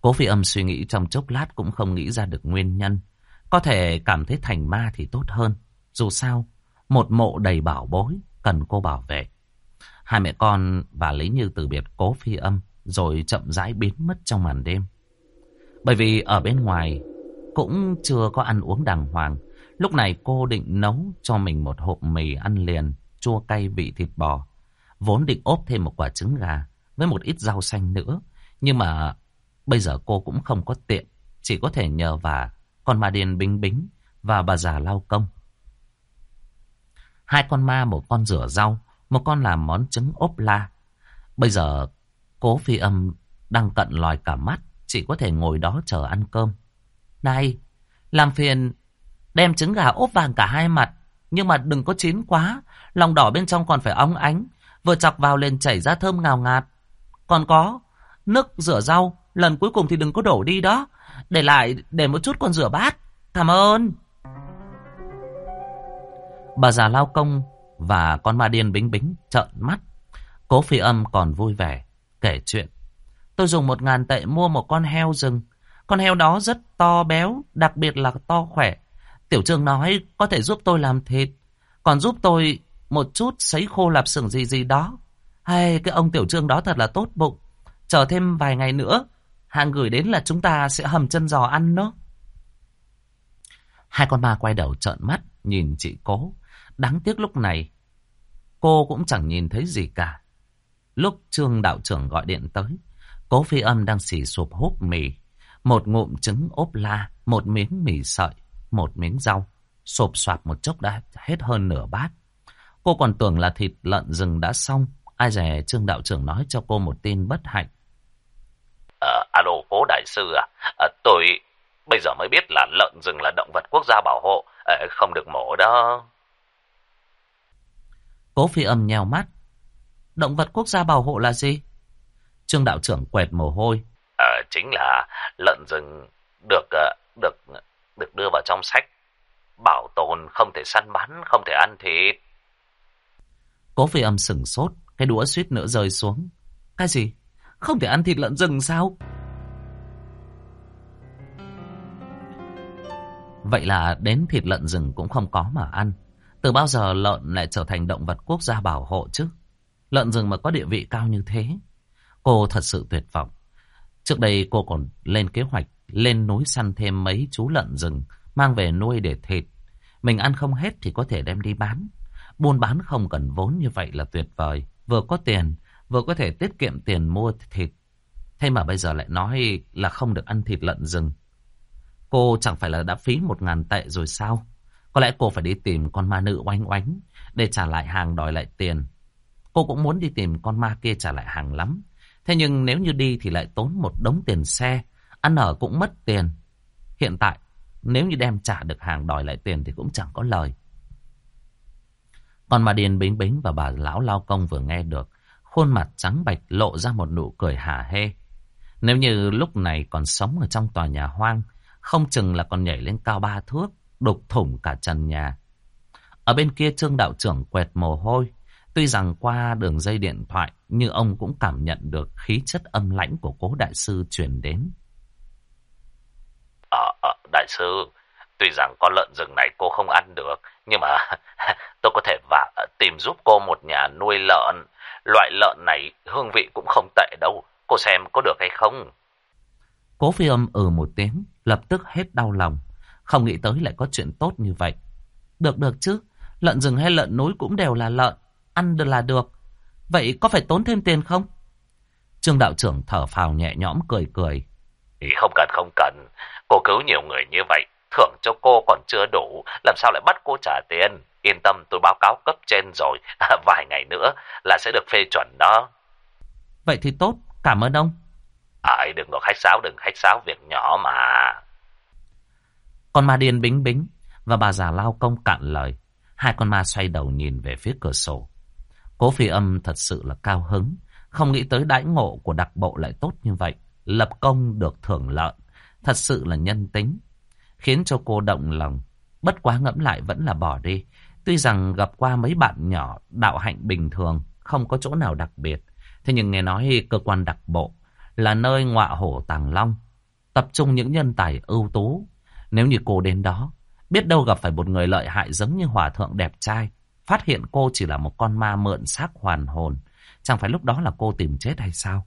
Cố phi âm suy nghĩ trong chốc lát cũng không nghĩ ra được nguyên nhân. Có thể cảm thấy thành ma thì tốt hơn. Dù sao, một mộ đầy bảo bối, cần cô bảo vệ. Hai mẹ con và Lý Như từ biệt cố phi âm, rồi chậm rãi biến mất trong màn đêm. Bởi vì ở bên ngoài cũng chưa có ăn uống đàng hoàng. Lúc này cô định nấu cho mình một hộp mì ăn liền, chua cay vị thịt bò. Vốn định ốp thêm một quả trứng gà với một ít rau xanh nữa. Nhưng mà bây giờ cô cũng không có tiện, chỉ có thể nhờ và con ma điên bính bính và bà già lau công. Hai con ma, một con rửa rau, một con làm món trứng ốp la. Bây giờ cố phi âm đang cận lòi cả mắt, chỉ có thể ngồi đó chờ ăn cơm. Này, làm phiền đem trứng gà ốp vàng cả hai mặt, nhưng mà đừng có chín quá, lòng đỏ bên trong còn phải óng ánh, vừa chọc vào lên chảy ra thơm ngào ngạt. Còn có, nước rửa rau, lần cuối cùng thì đừng có đổ đi đó, để lại để một chút con rửa bát. Cảm ơn. Bà già lao công và con ma điên bính bính trợn mắt. Cố phi âm còn vui vẻ, kể chuyện. Tôi dùng một ngàn tệ mua một con heo rừng. Con heo đó rất to béo, đặc biệt là to khỏe. Tiểu trương nói có thể giúp tôi làm thịt, còn giúp tôi một chút sấy khô lạp xưởng gì gì đó. Hay cái ông tiểu trương đó thật là tốt bụng. Chờ thêm vài ngày nữa, hàng gửi đến là chúng ta sẽ hầm chân giò ăn nó. Hai con ma quay đầu trợn mắt, nhìn chị cố. Đáng tiếc lúc này, cô cũng chẳng nhìn thấy gì cả. Lúc trương đạo trưởng gọi điện tới, cố phi âm đang xì sụp húp mì. Một ngụm trứng ốp la, một miếng mì sợi, một miếng rau. Sộp soạt một chốc đã hết hơn nửa bát. Cô còn tưởng là thịt lợn rừng đã xong. Ai dè Trương Đạo trưởng nói cho cô một tin bất hạnh. À, alo, cố đại sư à? à tôi bây giờ mới biết là lợn rừng là động vật quốc gia bảo hộ. À, không được mổ đó. Cố phi âm nhèo mắt. Động vật quốc gia bảo hộ là gì? Trương đạo trưởng quẹt mồ hôi. À, chính là lợn rừng được được được đưa vào trong sách bảo tồn không thể săn bắn, không thể ăn thịt. Cố phi âm sừng sốt, cái đũa suýt nữa rơi xuống. Cái gì? Không thể ăn thịt lợn rừng sao? Vậy là đến thịt lợn rừng cũng không có mà ăn. Từ bao giờ lợn lại trở thành động vật quốc gia bảo hộ chứ? Lợn rừng mà có địa vị cao như thế. Cô thật sự tuyệt vọng. Trước đây cô còn lên kế hoạch lên núi săn thêm mấy chú lợn rừng mang về nuôi để thịt. Mình ăn không hết thì có thể đem đi bán. Buôn bán không cần vốn như vậy là tuyệt vời. Vừa có tiền, vừa có thể tiết kiệm tiền mua thịt. Thế mà bây giờ lại nói là không được ăn thịt lợn rừng. Cô chẳng phải là đã phí một ngàn tệ rồi sao? Có lẽ cô phải đi tìm con ma nữ oanh oánh để trả lại hàng đòi lại tiền. Cô cũng muốn đi tìm con ma kia trả lại hàng lắm. Thế nhưng nếu như đi thì lại tốn một đống tiền xe, ăn ở cũng mất tiền. Hiện tại, nếu như đem trả được hàng đòi lại tiền thì cũng chẳng có lời. Còn mà Điền bính bính và bà lão lao công vừa nghe được, khuôn mặt trắng bạch lộ ra một nụ cười hả hê. Nếu như lúc này còn sống ở trong tòa nhà hoang, không chừng là còn nhảy lên cao ba thước, đục thủng cả trần nhà. Ở bên kia trương đạo trưởng quẹt mồ hôi. Tuy rằng qua đường dây điện thoại, nhưng ông cũng cảm nhận được khí chất âm lãnh của cố đại sư truyền đến. Ờ, ờ đại sư, tuy rằng con lợn rừng này cô không ăn được, nhưng mà tôi có thể và tìm giúp cô một nhà nuôi lợn. Loại lợn này hương vị cũng không tệ đâu, cô xem có được hay không? Cố phi âm ừ một tiếng, lập tức hết đau lòng. Không nghĩ tới lại có chuyện tốt như vậy. Được được chứ, lợn rừng hay lợn núi cũng đều là lợn, ăn được là được. Vậy có phải tốn thêm tiền không? Trương đạo trưởng thở phào nhẹ nhõm cười cười. Không cần không cần, cô cứu nhiều người như vậy, thưởng cho cô còn chưa đủ, làm sao lại bắt cô trả tiền? Yên tâm tôi báo cáo cấp trên rồi, vài ngày nữa là sẽ được phê chuẩn đó. Vậy thì tốt, cảm ơn ông. Ai đừng có khách sáo, đừng khách sáo việc nhỏ mà. Con ma điên bính bính và bà già lao công cạn lời. Hai con ma xoay đầu nhìn về phía cửa sổ. Cố phi âm thật sự là cao hứng. Không nghĩ tới đãi ngộ của đặc bộ lại tốt như vậy. Lập công được thưởng lợi. Thật sự là nhân tính. Khiến cho cô động lòng. Bất quá ngẫm lại vẫn là bỏ đi. Tuy rằng gặp qua mấy bạn nhỏ đạo hạnh bình thường. Không có chỗ nào đặc biệt. Thế nhưng nghe nói cơ quan đặc bộ là nơi ngọa hổ tàng long. Tập trung những nhân tài ưu tú. Nếu như cô đến đó, biết đâu gặp phải một người lợi hại giống như hòa thượng đẹp trai. Phát hiện cô chỉ là một con ma mượn xác hoàn hồn. Chẳng phải lúc đó là cô tìm chết hay sao?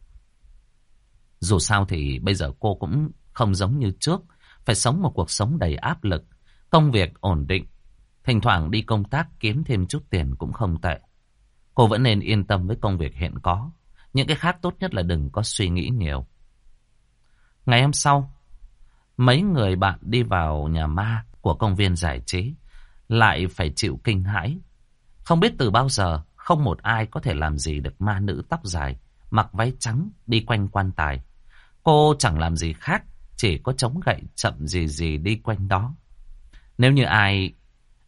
Dù sao thì bây giờ cô cũng không giống như trước. Phải sống một cuộc sống đầy áp lực. Công việc ổn định. Thỉnh thoảng đi công tác kiếm thêm chút tiền cũng không tệ. Cô vẫn nên yên tâm với công việc hiện có. Những cái khác tốt nhất là đừng có suy nghĩ nhiều. Ngày hôm sau, mấy người bạn đi vào nhà ma của công viên giải trí lại phải chịu kinh hãi. Không biết từ bao giờ không một ai có thể làm gì được ma nữ tóc dài, mặc váy trắng đi quanh quan tài. Cô chẳng làm gì khác, chỉ có chống gậy chậm gì gì đi quanh đó. Nếu như ai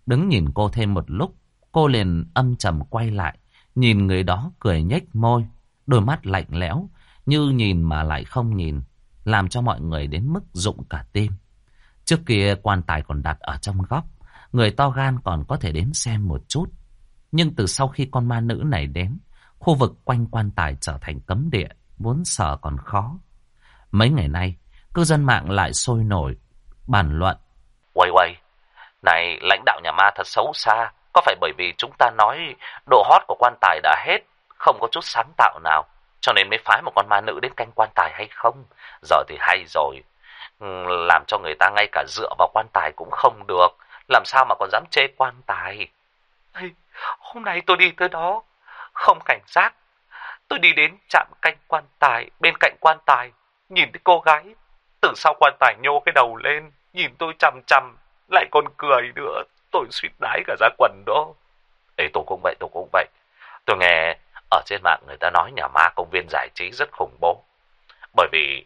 đứng nhìn cô thêm một lúc, cô liền âm trầm quay lại, nhìn người đó cười nhếch môi, đôi mắt lạnh lẽo, như nhìn mà lại không nhìn, làm cho mọi người đến mức rụng cả tim. Trước kia quan tài còn đặt ở trong góc, người to gan còn có thể đến xem một chút. Nhưng từ sau khi con ma nữ này đến, khu vực quanh quan tài trở thành cấm địa, muốn sợ còn khó. Mấy ngày nay, cư dân mạng lại sôi nổi, bàn luận. Quay quay, này lãnh đạo nhà ma thật xấu xa, có phải bởi vì chúng ta nói độ hot của quan tài đã hết, không có chút sáng tạo nào, cho nên mới phái một con ma nữ đến canh quan tài hay không? Giờ thì hay rồi, ừ, làm cho người ta ngay cả dựa vào quan tài cũng không được, làm sao mà còn dám chê quan tài? Ê, hôm nay tôi đi tới đó, không cảnh giác, tôi đi đến trạm canh quan tài, bên cạnh quan tài, nhìn thấy cô gái, từ sau quan tài nhô cái đầu lên, nhìn tôi chằm chằm, lại còn cười nữa, tôi suýt đái cả ra quần đó. Ê, tôi cũng vậy, tôi cũng vậy. Tôi nghe ở trên mạng người ta nói nhà ma công viên giải trí rất khủng bố. Bởi vì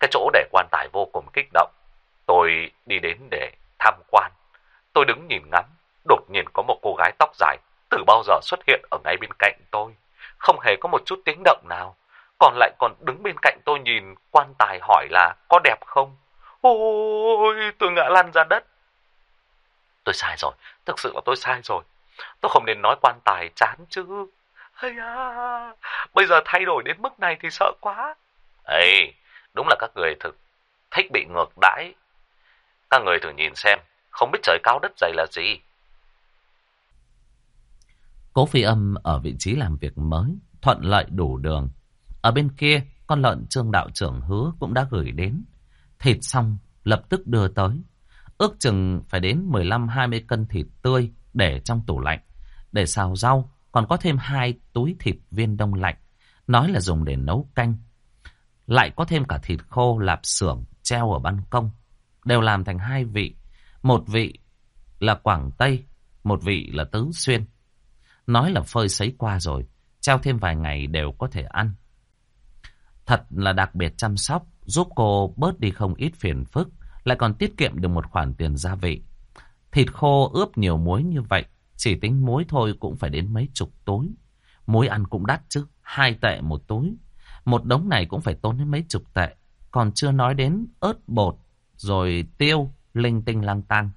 cái chỗ để quan tài vô cùng kích động. Tôi đi đến để tham quan. Tôi đứng nhìn ngắm. Đột nhiên có một cô gái tóc dài từ bao giờ xuất hiện ở ngay bên cạnh tôi. Không hề có một chút tiếng động nào. Còn lại còn đứng bên cạnh tôi nhìn quan tài hỏi là có đẹp không? Ôi, tôi ngã lăn ra đất. Tôi sai rồi, thực sự là tôi sai rồi. Tôi không nên nói quan tài chán chứ. Ây à, bây giờ thay đổi đến mức này thì sợ quá. Ê, đúng là các người thực thích bị ngược đãi. Các người thử nhìn xem, không biết trời cao đất dày là gì. Cố phi âm ở vị trí làm việc mới, thuận lợi đủ đường. Ở bên kia, con lợn trương đạo trưởng hứa cũng đã gửi đến. Thịt xong, lập tức đưa tới. Ước chừng phải đến 15-20 cân thịt tươi để trong tủ lạnh. để xào rau, còn có thêm hai túi thịt viên đông lạnh, nói là dùng để nấu canh. Lại có thêm cả thịt khô lạp xưởng treo ở ban công, đều làm thành hai vị. Một vị là Quảng Tây, một vị là Tứ Xuyên. Nói là phơi sấy qua rồi, treo thêm vài ngày đều có thể ăn. Thật là đặc biệt chăm sóc, giúp cô bớt đi không ít phiền phức, lại còn tiết kiệm được một khoản tiền gia vị. Thịt khô ướp nhiều muối như vậy, chỉ tính muối thôi cũng phải đến mấy chục túi. Muối ăn cũng đắt chứ, hai tệ một túi. Một đống này cũng phải tốn đến mấy chục tệ. Còn chưa nói đến ớt bột, rồi tiêu, linh tinh lang tang.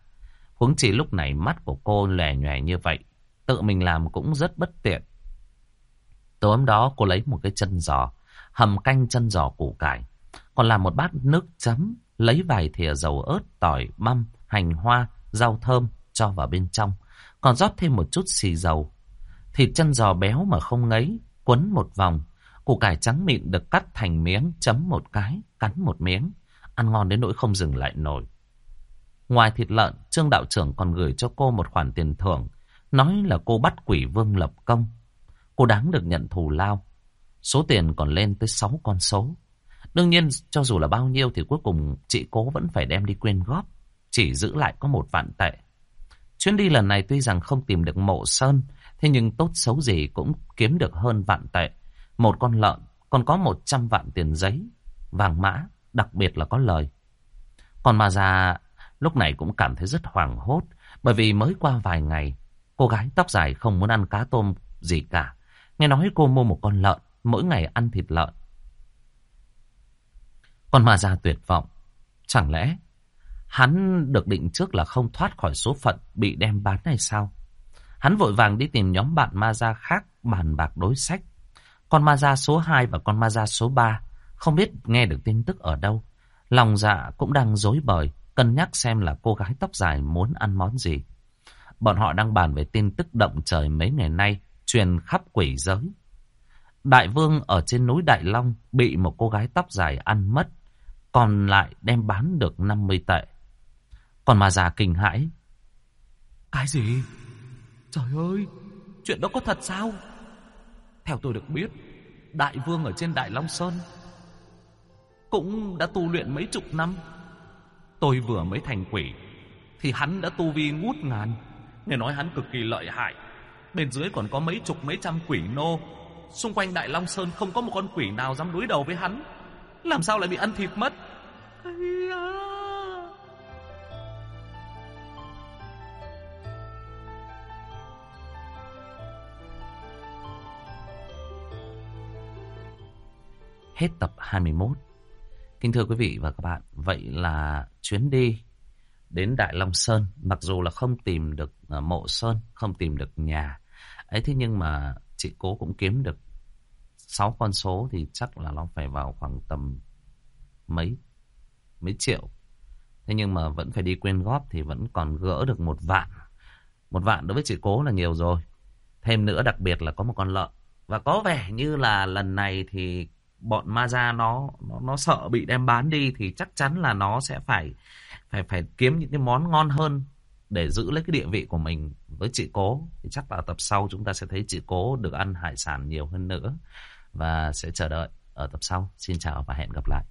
Huống chỉ lúc này mắt của cô lè nhòe như vậy, tự mình làm cũng rất bất tiện. Tối hôm đó cô lấy một cái chân giò, hầm canh chân giò củ cải. Còn làm một bát nước chấm, lấy vài thìa dầu ớt, tỏi, băm, hành hoa, rau thơm cho vào bên trong. Còn rót thêm một chút xì dầu. Thịt chân giò béo mà không ngấy, quấn một vòng. Củ cải trắng mịn được cắt thành miếng, chấm một cái, cắn một miếng. Ăn ngon đến nỗi không dừng lại nổi. Ngoài thịt lợn, Trương Đạo trưởng còn gửi cho cô một khoản tiền thưởng. Nói là cô bắt quỷ vương lập công. Cô đáng được nhận thù lao. Số tiền còn lên tới 6 con số. Đương nhiên, cho dù là bao nhiêu thì cuối cùng chị cố vẫn phải đem đi quyên góp. Chỉ giữ lại có một vạn tệ. Chuyến đi lần này tuy rằng không tìm được mộ sơn, thế nhưng tốt xấu gì cũng kiếm được hơn vạn tệ. Một con lợn, còn có 100 vạn tiền giấy, vàng mã, đặc biệt là có lời. Còn mà già lúc này cũng cảm thấy rất hoảng hốt, bởi vì mới qua vài ngày, cô gái tóc dài không muốn ăn cá tôm gì cả. Nghe nói cô mua một con lợn, mỗi ngày ăn thịt lợn. Còn mà già tuyệt vọng, chẳng lẽ hắn được định trước là không thoát khỏi số phận bị đem bán hay sao? Hắn vội vàng đi tìm nhóm bạn ma gia khác bàn bạc đối sách. Con ma gia số 2 và con ma gia số 3 không biết nghe được tin tức ở đâu. Lòng dạ cũng đang dối bời, cân nhắc xem là cô gái tóc dài muốn ăn món gì. Bọn họ đang bàn về tin tức động trời mấy ngày nay, truyền khắp quỷ giới. Đại vương ở trên núi Đại Long bị một cô gái tóc dài ăn mất, còn lại đem bán được 50 tệ. Còn mà già kinh hãi. Cái gì? Trời ơi, chuyện đó có thật sao? Theo tôi được biết, đại vương ở trên Đại Long Sơn cũng đã tu luyện mấy chục năm. Tôi vừa mới thành quỷ, thì hắn đã tu vi ngút ngàn. Nghe nói hắn cực kỳ lợi hại. Bên dưới còn có mấy chục mấy trăm quỷ nô. Xung quanh Đại Long Sơn không có một con quỷ nào dám đối đầu với hắn. Làm sao lại bị ăn thịt mất? Hết tập 21. Kính thưa quý vị và các bạn, vậy là chuyến đi đến Đại Long Sơn, mặc dù là không tìm được ờ, mộ Sơn, không tìm được nhà. ấy thế nhưng mà chị cố cũng kiếm được 6 con số thì chắc là nó phải vào khoảng tầm mấy mấy triệu. Thế nhưng mà vẫn phải đi quyên góp thì vẫn còn gỡ được một vạn. Một vạn đối với chị cố là nhiều rồi. Thêm nữa đặc biệt là có một con lợn. Và có vẻ như là lần này thì bọn ma gia nó, nó nó sợ bị đem bán đi thì chắc chắn là nó sẽ phải phải phải kiếm những cái món ngon hơn để giữ lấy cái địa vị của mình với chị cố, thì chắc là tập sau chúng ta sẽ thấy chị cố được ăn hải sản nhiều hơn nữa và sẽ chờ đợi ở tập sau. Xin chào và hẹn gặp lại.